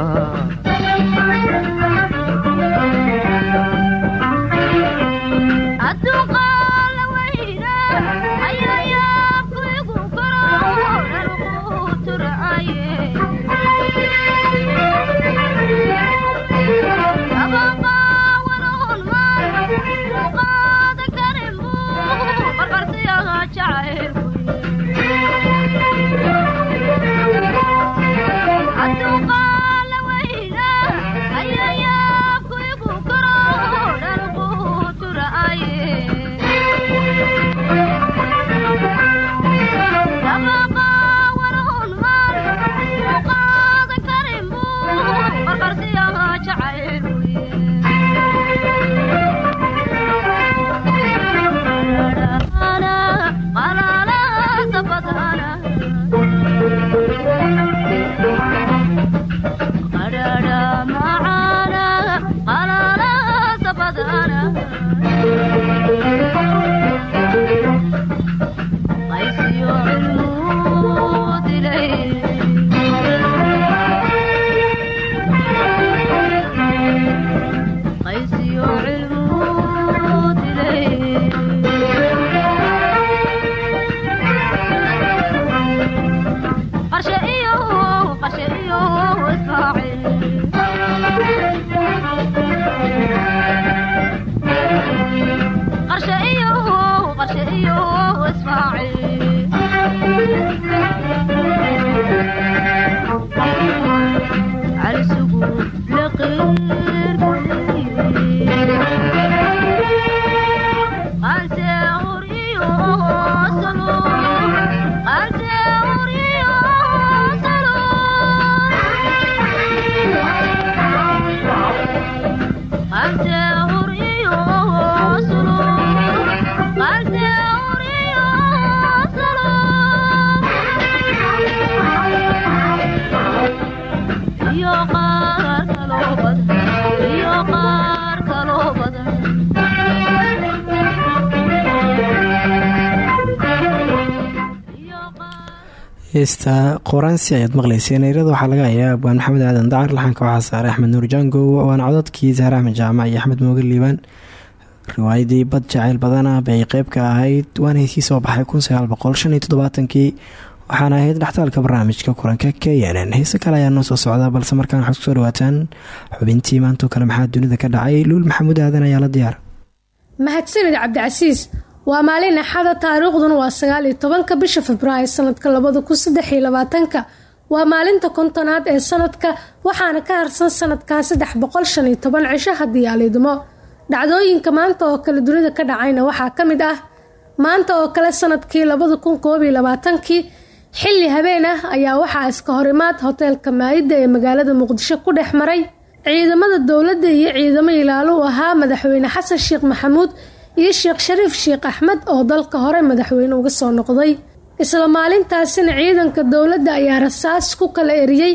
Oh. heesta qoraansi ayaad maqlayseen eyrada waxaa laga hayaa abwaan maxamed aadan dacar laxanka waxaa saaray axmed nuur jangow waana codadkii zahre axmed jaamac iyo axmed mooge liibaan riwaayadii bad jacayl badana bay qeyb ka ahayd waana heysii soo baxay kun sagaal boqol shan iyo toddobaatanki waxaana ahayd dhextaalka barnaamijka kulanka k n n. Heese kale ayaa noo soo socda balse markaan waxaad ku soo dhawaataan xubintii maantoo kale maxaa dunida ka dhacay? Luul maxamuud aadan ayaa la diyaar. Mahadsanid cabdicasiis waa maalin axada taariikhduna waa sagaal iyo tobanka bisha februaayo sanadka labada kun waa maalinta kontonaad ee sanadka waxaana ka harsan sanadkan saddex boqol shan aalidmo dhacdooyinka maanta oo kale dunida ka dhacayna waxaa ka mid ah maanta oo kale sannadkii labada kun xilli habeen ah ayaa waxaa iska horimaad hoteelka maayidda ee magaalada muqdisho ku dhex maray. Ciidamada dowladda iyo ciidamo ilaalo u ahaa madaxweyne xasan sheekh maxamuud iyo sheekh shariif sheekh axmed oo dalka hore madaxweyne uga soo noqday. Isla maalintaasina ciidanka dowladda ayaa rasaas ku kala eriyey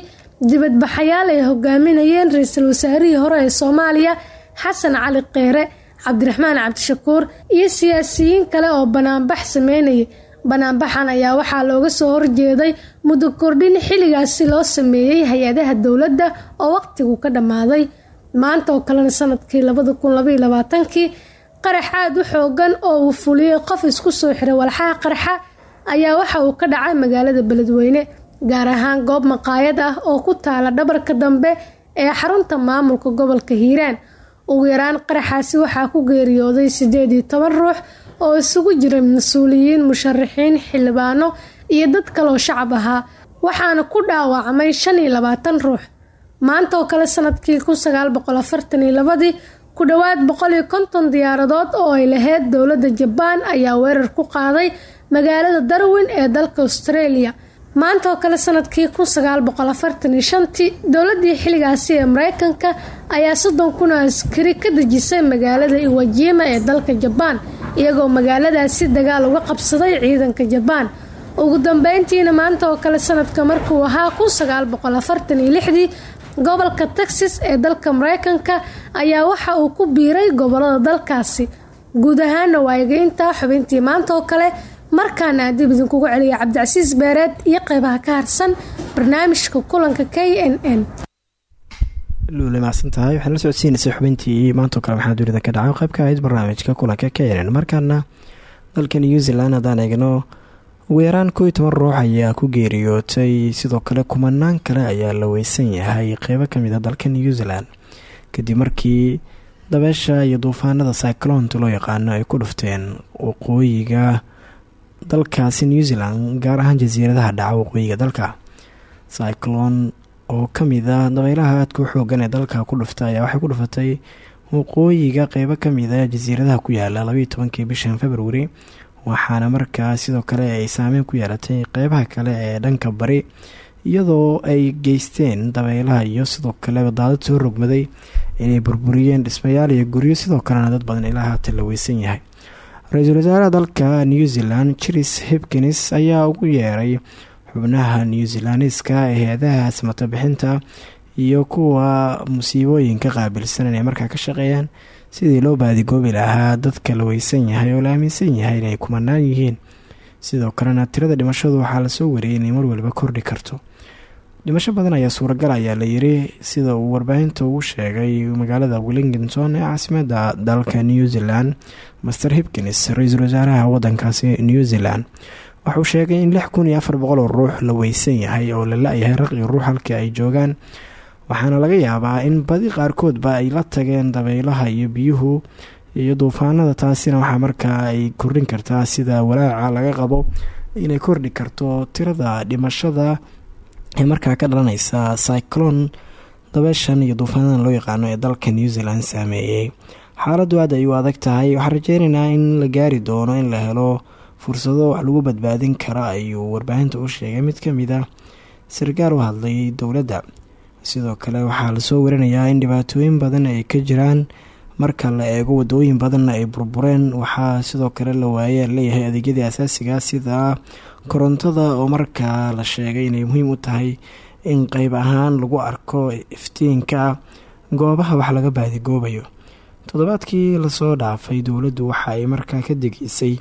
dibadbaxayaal ay hogaaminayeen ra'iisul wasaarihii hore ee soomaaliya xasan cali keere cabdiraxmaan cabdishakuur iyo siyaasiyiin kale oo banaanbax sameynayay. Banaanbaxan ayaa waxaa looga soo horjeeday muddo kordhin xilligaasi loo sameeyey hay'adaha dowladda oo waqtigu ka dhammaaday. Maanta oo kalena sannadkii labada kun qarax aad u xoogan oo uu fuliyey qof isku soo xiray walxaha qarxa ayaa waxa uu ka dhacay magaalada beledweyne gaar ahaan goob maqaayad ah oo ku taala dhabarka dambe ee xarunta maamulka gobolka hiiraan. Ugu yaraan qaraxaasi waxaa ku geeriyooday sideed iyo toban ruux oo isugu jira mas'uuliyiin musharaxiin xildhibaano iyo dad kaleoo shacab ahaa waxaana ku dhaawacmay shan iyo labaatan ruux. Maanta oo kale sannadkii kun sagaal boqol afartan iyo labadii ku dhowaad boqol iyo konton diyaaradood oo ay lahayd dowladda jabaan ayaa weerar ku qaaday magaalada darwin ee dalka australia. Maanta oo kale sannadkii kun sagaal boqol dowladii xilligaasi ee mareykanka ayaa soddon kun askari ka dejisay magaalada iwajima ee dalka jabaan iyagoo magaaladaasi dagaal uga qabsaday ciidanka jabaan ugu dambeyntiina maanta oo kale sanadka markuu ahaa kun sagaal boqol afartan iyo lixdii gobolka texas ee dalka mareykanka ayaa waxa uu ku biiray gobollada dalkaasi. Guud ahaana intaa xubintii maanta oo kale markaana adib idinkugu celiya cabdicasiis beereed iyo qeybaha ka harsan barnaamijka kulanka k n n. Luule la socodsiinaysay xubintii maantao kale maxaa dunida ka dhacay qeyb ka ahayd barnaamijka kulanka k n. Markaana dalka new zealand haddaan eegno ugu yaraan koo toban ruux ayaa ku geeriyootay sidoo kale kumanaan kale ayaa la weysan yahay qeybo ka mid a dalka new zealand. Kadib markii dabeesha iyo duufaanada cyclonta loo yaqaano ay ku dhufteen waqooyiga dalkaasi new zealand gaar ahaan jasiiradaha dhaca waqooyiga dalka. Cyclon oo ka mid a dabeylaha aadka u xoogan ee dalka ku dhufta ayaa waxay ku dhufatay waqooyiga qeybo ka mid a jasiiradaha ku yaalla labaiyo tobankii bishan february waxaana markaa sidoo kale ay saameyn ku yeelatay qeybaha kale ee dhanka bari iyadoo ay geysteen dabeylaha iyo sidoo kale daadad soo rogmaday inay burburiyeen dhismayaal iyo guryo. Sidoo kalena dad badan ilaa haatan la weysan yahay. Ra'iisul wasaaraha dalka new zealand chris hipkins ayaa ugu yeeray xubnaha new zealandiska hay'adaha samatabixinta iyo kuwa musiibooyinka qaabilsan inay markaa ka shaqeeyaan sidii loo baadigoobi lahaa dadka la weysan yahay oo la aaminsan yahay inay kumanaan yihiin. Sidoo kalena tirada dhimashadu waxaa la soo wariyay inay marwaliba kordhi karto. Dhimasho badan ayaa suuragal ayaa la yiri sida uu warbaahinta ugu sheegay magaalada wellington ee caasimada dalka new zealand master hipkins ra'iisul wasaaraha wadankaasi new zealand. Wuxuu sheegay in lix kun iyo afar boqol oo ruux la weysan yahay oo la la-yahay raqi ruux halkii ay joogaan waxaana laga yaabaa in badi qaarkoodba ay la tageen dabeylaha iyo biyuhu iyo duufaanada taasina waxaa markaa ay kordhin kartaa sida walaaca laga qabo inay kordhi karto tirada dhimashada ee markaa ka dhalanaysa cyclon dabeeshan iyo duufaanadan loo yaqaano ee dalka new zealand saameeyey. Xaaladdu aad ay u adag tahay. Waxaan rajeynaynaa in la gaari doono in la helo fursado wax lagu badbaadin kara ayuu warbaahinta u sheegay. Mid ka mid a sarkaal u hadlay dowladda sidoo kale waxaa la soo warinayaa in dhibaatooyin badan ay ka jiraan. Marka la eego wadooyin badanna ay burbureen waxaa sidoo kale la waayey leeyahay adeegyadii asaasiga sida korontada oo markaa la sheegay inay muhiim u tahay in qeyb ahaan lagu arko iftiinka goobaha wax laga baadigoobayo toddobaadkii la soo dhaafay dowladdu waxa ay markaa ka degeysay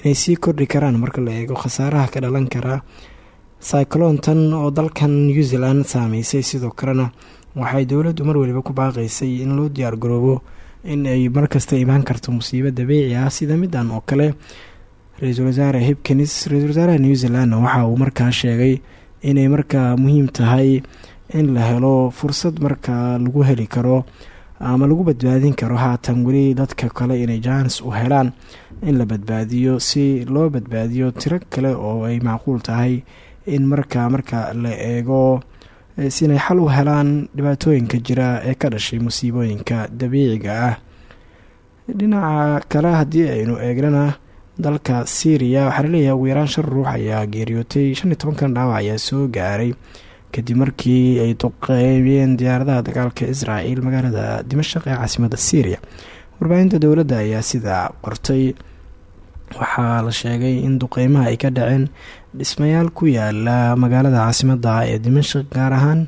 inay sii kordhi karaan marka la eego khasaaraha ka dhalan kara cyclontan oo dalkan new zealand saameysay sidoo kalena waxay dowladdu mar waliba ku baaqaysay in loo diyaar garoobo in ay markasta imaan karto musiibo dabiici ah sida midan oo kale. Ra'iisul wasaare hibkins ra'isul wasaaraha new zealandna waxa uu markaa sheegay inay markaa muhiim tahay in la helo fursad markaa lagu heli karo ama lagu badbaadin karo haatan weli dadka kale inay jaanis u helaan in la badbaadiyo si loo badbaadiyo tiro kale oo ay macquul tahay in markaa marka la eego sinay xal u helaan dhibaatooyinka jira ee ka dhashay musiibooyinka dabiiciga ah. Dhinaca kale haddii aynu eegnana dalka syriya waxaa la leeyahay ugu yaraan shan ruux ayaa geeriyootay. Shan iyo tobankan dhaawac ayaa soo gaaray kadib markii ay duqeeyeen diyaaradaha dagaalka israel magaalada dimashaq ee caasimadda syriya warbaahinta dowladda ayaa sidaa qortay waxaa la sheegay in duqeymaha ay ka dhaceen dhismayaal ku yaalla magaalada caasimadda ee dimashaq gaar ahaan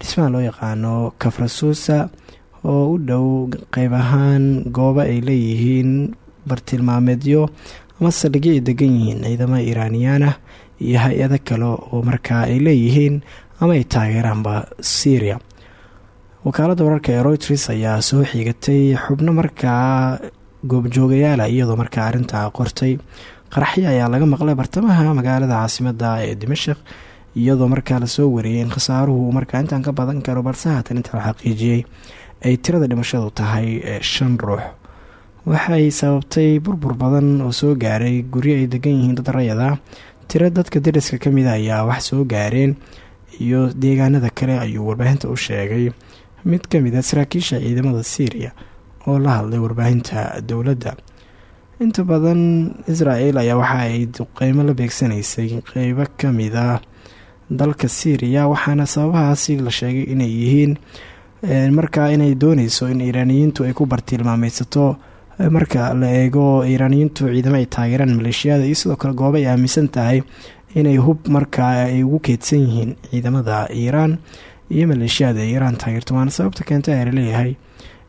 dhismaha loo yaqaano kafrasuusa oo u dhow qeyb ahaan goobo ay leeyihiin bartilmaameedyo ama saldhigyo ay degan yihiin ciidamo iiraaniyaan ah iyo hay'ado kale oo markaa ay leeyihiin ama ay taageeraanba syria. Wakaaladda wararka ee royters ayaa soo xiigatay xubno markaa goobjoogayaala iyadoo markaa arrintaa qortay qaraxyo ayaa laga maqlay bartamaha magaalada caasimada ee dimashaq iyadoo markaa la soo wariyay in khasaaruhu markaa intaan ka badan karo balse haatan inta la xaqiijiyey ay tirada dhimashadu tahay shan ruux. Waxay sababtay burbur badan oo soo gaaray guryo ay degan yihiin dad rayada tiro dadka dariska kamida ayaa wax soo gaareen iyo deegaanada kale ayuu warbaahinta u sheegay. Mid ka mid a saraakiisha ciidamada syriya oo la hadlay warbaahinta dowladda inta badan israel ayaa waxa ay duqeymo la beegsanaysay. Qeybo ka mid ah dalka syriya waxaana sababahaasi la sheegay inay yihiin markaa inay dooneyso in iiraaniyiintu ay ku bartilmaameysato marka la eego iiraaniyiintu ciidamo ay taageeraan maleeshiyada iyo sidoo kale goobo ay aaminsan tahay inay hub markaa ay ugu keedsan yihiin ciidamada iiraan iyo maleeshiyada ay iiraan taageerto waana sababta keentay ayaa la leeyahay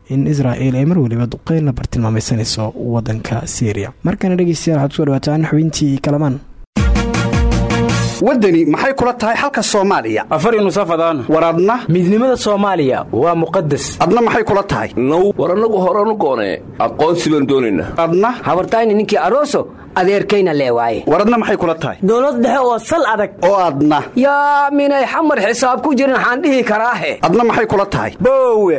in israel ay mar waliba duqeyn la bartilmaameysanayso wadanka syria. Markana dhegeystayaal waxaad ku soo dhawaataan xubintii kalamaan. Waddani maxay kula tahay xalka soomaaliya? Afar nusafadaan war adna? Midnimada soomaaliya waa muqadas adna maxay kula tahay? Now war annagu horanu goonee aqoonsi baan doonaynaa adna? Habartayni ninkii aroso adeerkayna lee waaye. War adna maxay kula tahay? Dowlad dhexe oo sal adag. Oo adna. Yaa minay xamar xisaab ku jirin waxaan dhihi karaahe adna maxay kula tahay? Boowe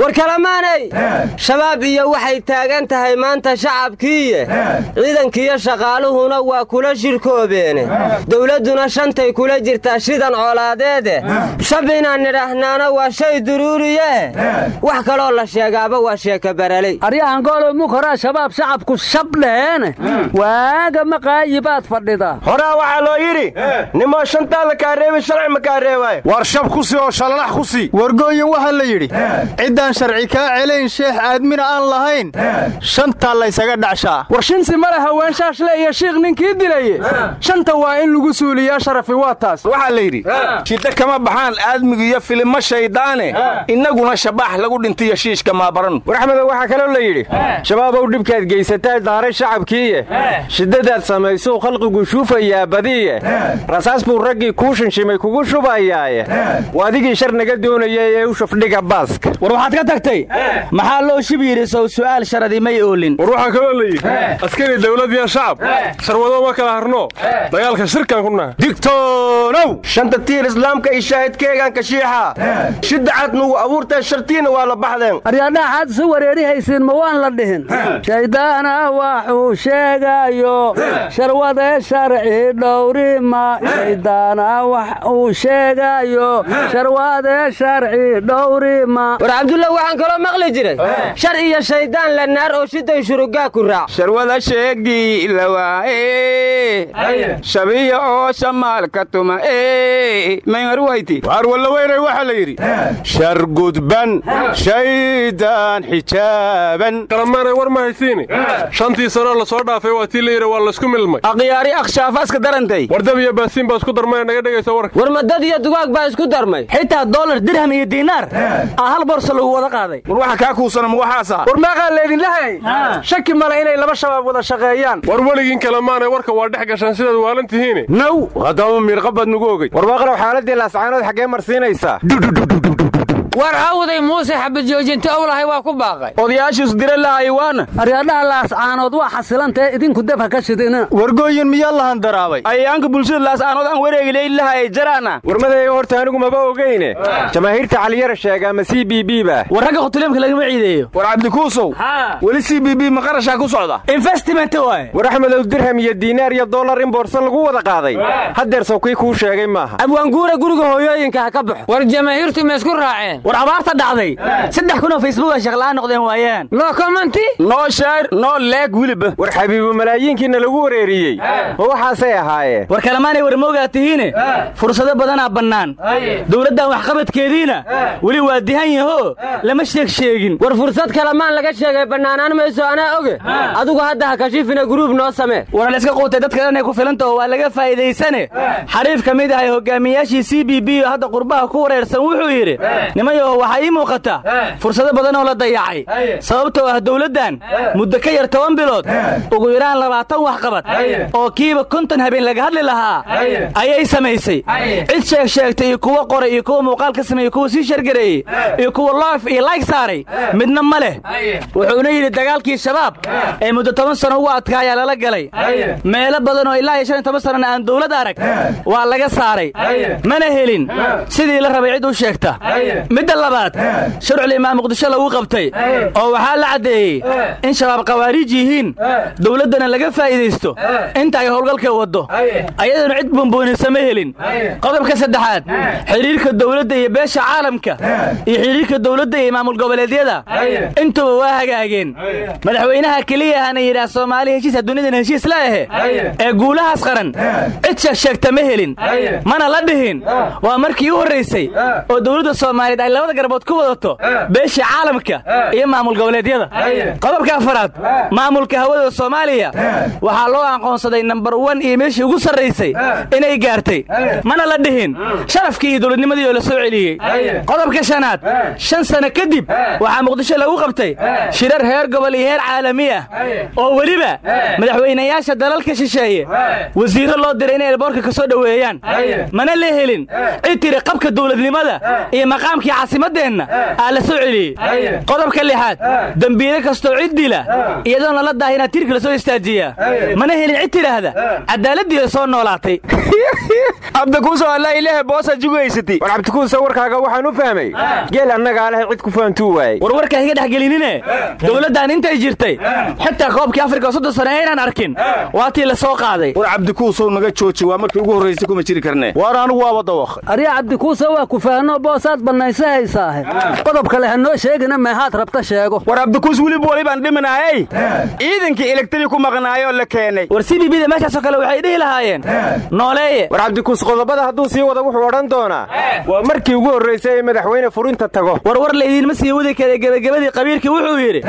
war kalamaanay? Shabaab iyo waxay taagan tahay maanta shacabkiiye. Ciidankiiyo shaqaaluhuna waa kula shirkoobeene. Dowladduna shantay kula jirtaa shidan colaadeede shab inaan nidhaahnaana waa shay duruuriyeeh wax kaloo la sheegaaba waa sheeka baraley aryahan goolow mukoraa shabaab shacabku shab dhaheene waaga maqaayibaad fadhida. Horaa waxaa loo yidhi nimoo shantaa la kaareebin sharci ma kaareebaayo war shab ku si oo shallalax ku si wargooyin waxaa la yidhi ciddaan sharci kaa celayn sheekh aadmina aan lahayn. Shantaa laysaga dhacshaa war shinsi ma leh haweenshaahle iyo shiikh ninkii dilaye shanta waa in lagu suuliyaa sharafi waa taas. Waxaa la yidhi shidda kama baxaan aadmigu iyo filimo shayddaane innaguna shabaax lagu dhintiyo shiishka maabaran war axmedow waxaa kaloo la yidhi shabaabow dhibkaad geysataa daaray shacabkiiye. Shiddadaad samaysuu khalqigu shuufayaa badiye. Rasaas buu raggii kuu shinshimay kugu shubayaaye. Waadigii shar naga doonaya ee u shufdhiga baaska war waxaad ka tagtay? Maxaa loo shib yidhi sow su'aal sharadi may oolin. War waxaa kaloo la yidhi askari dawlad iyo shacab sharwado ma kala harno? Dagaalka shirkan ku naha digtoonow shanta tiir islaamka iyo shaahidkeegan kashiixa shidda cad nugu abuurtee shartiina waa la baxdeen. Aryadhaxaad isu wareerihaysiin ma waan la dhihin. Shayddaana waxuu sheegayo sharwade sharci dhowrima shayddaana wax uu sheegayo sharwade sharci dhowrima waxaan kaloo maqli jiray. Shar iyo shaydaan la naar oo shiday shurugaa ku raac. Sharwada sheegii lawaaye shabiya oo shamaalka tuma mayarwayti waar wallaweynay waxaa la yidhi. Shar gudban shaydaan xijaaban. Kalamaanay war ma haysiini. Shantii sanoo la soo dhaafay waa tii la yidhi waa laysku milmay. Akhyaari akhshaafaska darantay. Wardab iyo baasiin baa isku darmay naga dhegaysa warka. War madad iyo dugaag baa isku darmay. Xitaa dolar dirham iyo diinaar aa hal borso lagu wada qaaday. War waxa kaa kuusana ma waxaasa war meeqaa laydinla hayay shaki male inay laba shabaab wada shaqeeyaan. War weligiin kalamaanay warka waa dhex gashaan sidaad waalan tihiine naw. Haddaba miirqa baad nugu ogey war waaqlow xaaladii laascaanood xaggee marsiinaysaa war awday muuse xabad joojinta owlahay waa ku baaqay. Odayaashiisu dira lahay waana aryaadhaha laascaanood waa xasilantee idinku deb ha ka shidina wargooyin miyaa lahan daraabay ayaanka bulshada laascaanood aan wareegilay lahay jaraana. Warmadaya horta anigu maba ogeyne jamaahiirta caliyara sheega ama c b b ba. War ragga khutuleemka lagama ciideeyo. War cabdikuusow weli c b b ma qarashaa ku socda? Investment waay war axmedow dirham iyo diinaar iyo dollar in boorso lagu wada qaaday. Haddeer sow kii kuu sheegay maaha. Abwaanguura guriga hooyooyinka ha ka baxo. War jamaahiirtu ma isku raaceen war abaarta dhacday. Saddex kun oo facebook ay shaqla'aan noqdeen waayaan noo commenti noo sheer noo leeg weliba. War xabiibu malaayiinkiina lagu wareeriyey. Ma waxaasay ahaayeen war kalemaanay warmoogaa tihiine fursado badanaa bannaan. Dowladdan waxqabadkeediina. Weli waa dihan yaho. Lama sheeg sheegin. War fursad kalamaan laga sheegay bannaanaan mayso anaa oge. Adigu hadda ha kashifina guruub noo samee. War layska quutay dad kalenay ku filantaho waa laga faa'iidaysane. Xariif ka mid ahay hogaamiyaashii c b b oo hadda qurbaha ku wareersan wuxuu yidhi nimayaho waxaa ii muuqata fursado badan oo la dayacay. Sababtoo ah dowladdan muddo ka yar toban bilood ugu yaraan labaatan waxqabad oo kiiba konton habeen laga hadli lahaa ayay samaysay. Cid sheeg sheegtay iyo kuwa qoray iyo kuwa muuqaal ka sameeyey kuwa sii shargareeyey iyo kuwa loof iyo layg saaray midna ma leh. Wuxuuna yidhi dagaalkii shabaab ee muddo toban sano ugu adkaayaa lala galay. Meelo badan oo ilaa iyo shan iyo toban sanana aan dowlad arag waa laga saaray. Mana helin. Sidii la rabay cid u sheegta midda labaad? Sharcul imaam muqdisho lagu qabtay. Oo waxaa la caddeeyey in shabaab khawaariij yihiin dowladdana laga faa'iidaysto. Inta ay howlgalka waddo. Ayaduna cid buunbuunisa ma helin. Qodobka saddexaad. Xidhiirka dowladda iyo beesha caalamka. Iyo xidhiirka dowladda iyo maamul goboleedyada. Intuba waa hagaageen. Madaxweynaha keliya ahana yidhaah soomaaliya heshiisa dunidan heshiis la ahe. Ee guulahaas qaran cid sheegsheegta ma helin. Mana la dhihin. Waa markii u horraysay oo dowladda soomaaliyeed ay labada garbood ku wadato beeshii caalamka iyo maamul goboleedyada. Qodobka afaraad maamulka hawada soomaaliya. Waxaa loo aqoonsaday nambar wan iyo meeshii ugu sarraysay inay gaartay. Mana la dhihin. Sharafkii iyo dowladnimadii oo la soo celiyey. Qodobka shanaad shan sano kadib waxaa muqdisho lagu qabtay shirar heer gobol iyo heer caalami ah oo weliba madaxweynayaasha dalalka shisheeye wasiirro loo diray inay elboorka ka soo dhoweeyaan. Mana la helin. Cid tiri qabka dowladnimada iyo maqaamkii caasimadeenna aa la soo celiyey qodobka lixaad dembiile kastoo cid dila iyadoon lala daahina tirki la soo istaajiyaa mana helin cid tidhaahda cadaaladdiida soo noolaatay. Cabdikuuso alla ilaahe boosa jugaysati war cabdikuusa warkaaga waxaan u fahmay. Geel annagaa leh cid ku fahantuu waayey. War warkaa higa dhexgelinine dowladdan intay jirtay. Xitaa koobkii afrika soddon sano aynaan arkin. Waa tii la soo qaaday. War cabdikuusow naga jooji waa markii ugu horraysay kuma jiri karnee waar anigu waaba dawaqay arya cabdikuusa waa ku fahanoo boosaad bannaysa haysaahe qodob kale ha noo sheegina meehaad rabta sheego. War cabdikuus weliba walibaan dhiminaayey ciidankii elegtadii ku maqnaayoo la keenay. War c b b da meeshaasoo kale waxay dhihi lahaayeen. Nooleeye war cabdikuus qodobada hadduu sii wada wuxuu odhan doonaa waa markii ugu horraysay ee madaxweyne furinta tago. War war laydiinma sii wadi kara gebagabadii qabiilkii wuxuu yidhi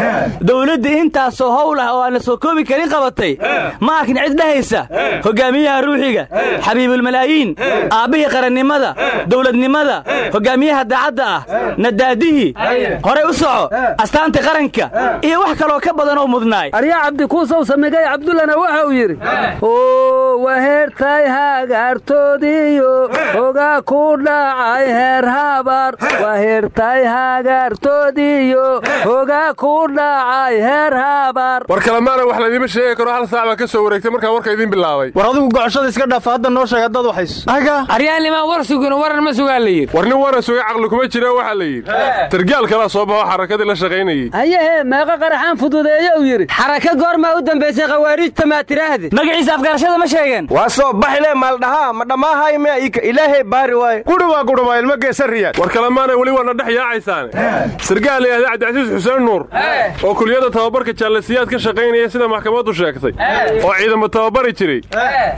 dowladdii intaasoo howl ah oo aan la soo koobi karin qabatay ma arkin cid dhahaysa hogaamiyaha ruuxiga xabiibulmalaayiin aabbihii qarannimada dowladnimada hogaamiyaha daacadda ah nadaadihii horey u soco astaanta qaranka. Iyo wax kaloo ka badan oo mudnaay. Aryaa cabdikuusow samigay cabdullana waxa uu yidhi waheertay hagaartoodiyo hogaa ku dhacay heer habar waheertay hagaartoodiyo hogaa ku dhacay heer habar war kalemaana wax laydiima sheegi karo hal saac baa ka soo wareegtay markaan warka idiin bilaabay. War adigu gocoshada iska dhaafa hadda noo sheeg haddaad waxayso. Aryaannimaan war sugin waran ma sugaa la yidhi. War nin waran caqli kuma jira jira waxaa la yidhi. Sargaal kalaa soo baxo xarakadii la shaqaynayey hayahee meeqa qaraxaan fududeeye uu yidhi. Xaraka goormaa u dambaysay khawaariijta maa tiraahdi. Magaciisa afgarashada ma sheegeen. Waa soo baxile maaldhahaa ma dhammaahay mea ika ilaahay baari waaye gudhuba gudhuba ilmo geesa riyaad. War kalemaanay weli waana dhex yaacaysaane sargaal layihahda cabdicasiis xuseen nuur oo kuliyadda tababarka jaalasiyaad ka shaqaynaya sida maxkamaddu sheegtay oo ciidamo tababari jiray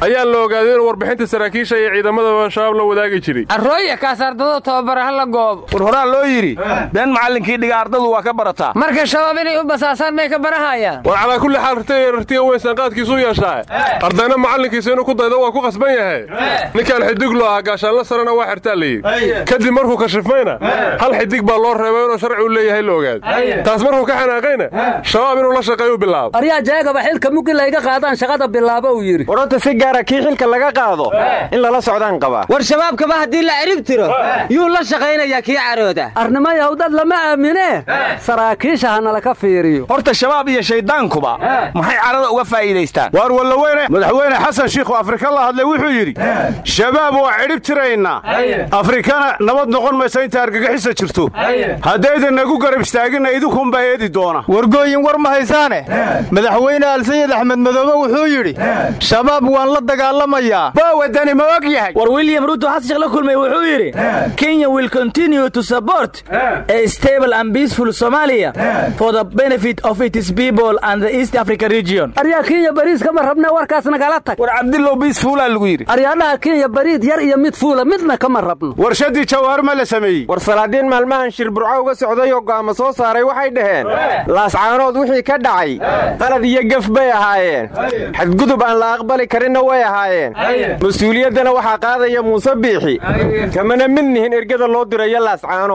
ayaa la ogaaday inuu warbixinta saraakiisha iyo ciidamadaba shabaab la wadaagi jiray. Arooya kaasaardado tababara hala goobo war horaa loo yidhi been macallinkii dhiga ardadu waa ka barataa. Marka shabaab inay u basaasaan may ka barahayaan war calaa kulli xaal rtay rartiga weysaan qaadkiisu yeeshaa. Ardayna macallinkiisa inuu ku daydo waa ku qasban yahay. Ninkaan xidiglo ahaa gaashaanla sarena waa xirtaa la yidhi. Kadib markuu kashifmayna hal xidig baa loo reebay inuu sharci u leeyahay la ogaado. Taas markuu ka xanaaqayna shabaab inuu la shaqeeyo bilaabo. Aryaa jeegaba xilka mugi layga qaadaan shaqada bilaabo uu yidhi. Waranta si gaara kii xilka laga qaado in lala socdaan qabaa. War shabaabkaba haddii la cirib tiro yuu la shaqaynayaa kii carooda. Arnimo yahudad lama aaminee saraakiisha hanala ka fiiriyo. Horta shabaab iyo shayddaankuba maxay carada uga faa'iidaystaan? Waar wallaweyne madaxweyne xasan shiikhu afrika la hadlay wuxuu yidhi shabaab waa cidhib tiraynaa afrikana nabad noqon maysa inta argagixisa jirto. Haddaydan nagu garab istaaginna idinkunbaa eedi doona. Wargooyin war ma haysaane. Madaxweyne alsayid axmed madoobe wuxuu yidhi shabaab waan la dagaalamayaa. Baa wadani ma og yahay. War william ruto xasan sheekh la kulmay wuxuu yidhi kenya will continue to support a stable and peaceful somalia for the benefit of its people and the east africa region. Aryaa kenya bariis kama rabna warkaas nagala tag. War cabdillow biis fuulaa lagu yidhi. Aryaadhaha kenya bariid yar iyo mid fuula midna kama rabno. Warshadii jawaar ma la sameeyey. War salaadiin maalmahan shir burco uga socday oo go'aamo soo saaray waxay dhaheen. Laascaanood wixii ka dhacay qalad iyo gef bay ahaayeen. Xadgudub aan la aqbali karinna way ahaayeen. Mas'uuliyaddana waxaa qaadaya muuse biixi. Kamana mid nihin ergada loo dirayo laascaanood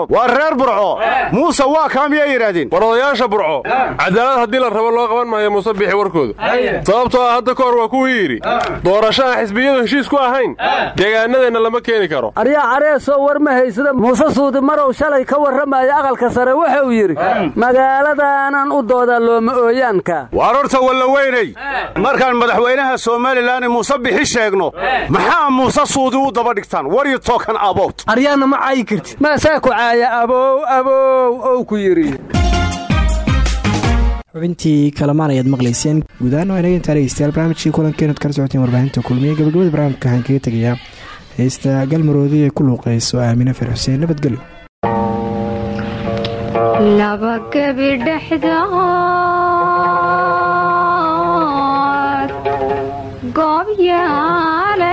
waa reer burco. Muuse waa kaa miyay yidhaahdeen war odayaasha burco. Cadaalad haddii la rabo loo qaban maayo muuse biixi warkooda. Sababtoo ah hadda ka hor waa kuwii yidhi doorasho aan xisbiyadu heshiis ku ahayn. Deegaanadeenna lama keeni karo. Aryaa careesoo war ma haysada muuse suudi marow shalay ka warramaya aqalka sare wuxuu yidhi magaaladaanan u doodaa looma ooyaanka. Waar horta wallaweyney. Markaan madaxweynaha somalilan muuse bixi sheegno maxaa muuse suudi u daba dhigtaan? Waryu tookan abowt aryaana ma caayi kartid maasaa ku caaya abow abow ou ku yidhi xubintii kalamaan ayaad maqlayseen. Guudahaan waa inaga intaa dhegeystayaal barnaamijkii kulankeenood kala socoteen warbaahinta kulmiye gabagabada barnaamijka waxaan kaga tegayaa. Heesta galmaroodi ee ku luuqayso aamine fer xuseen nabadgelyo laba gebi dhexdood goob yaale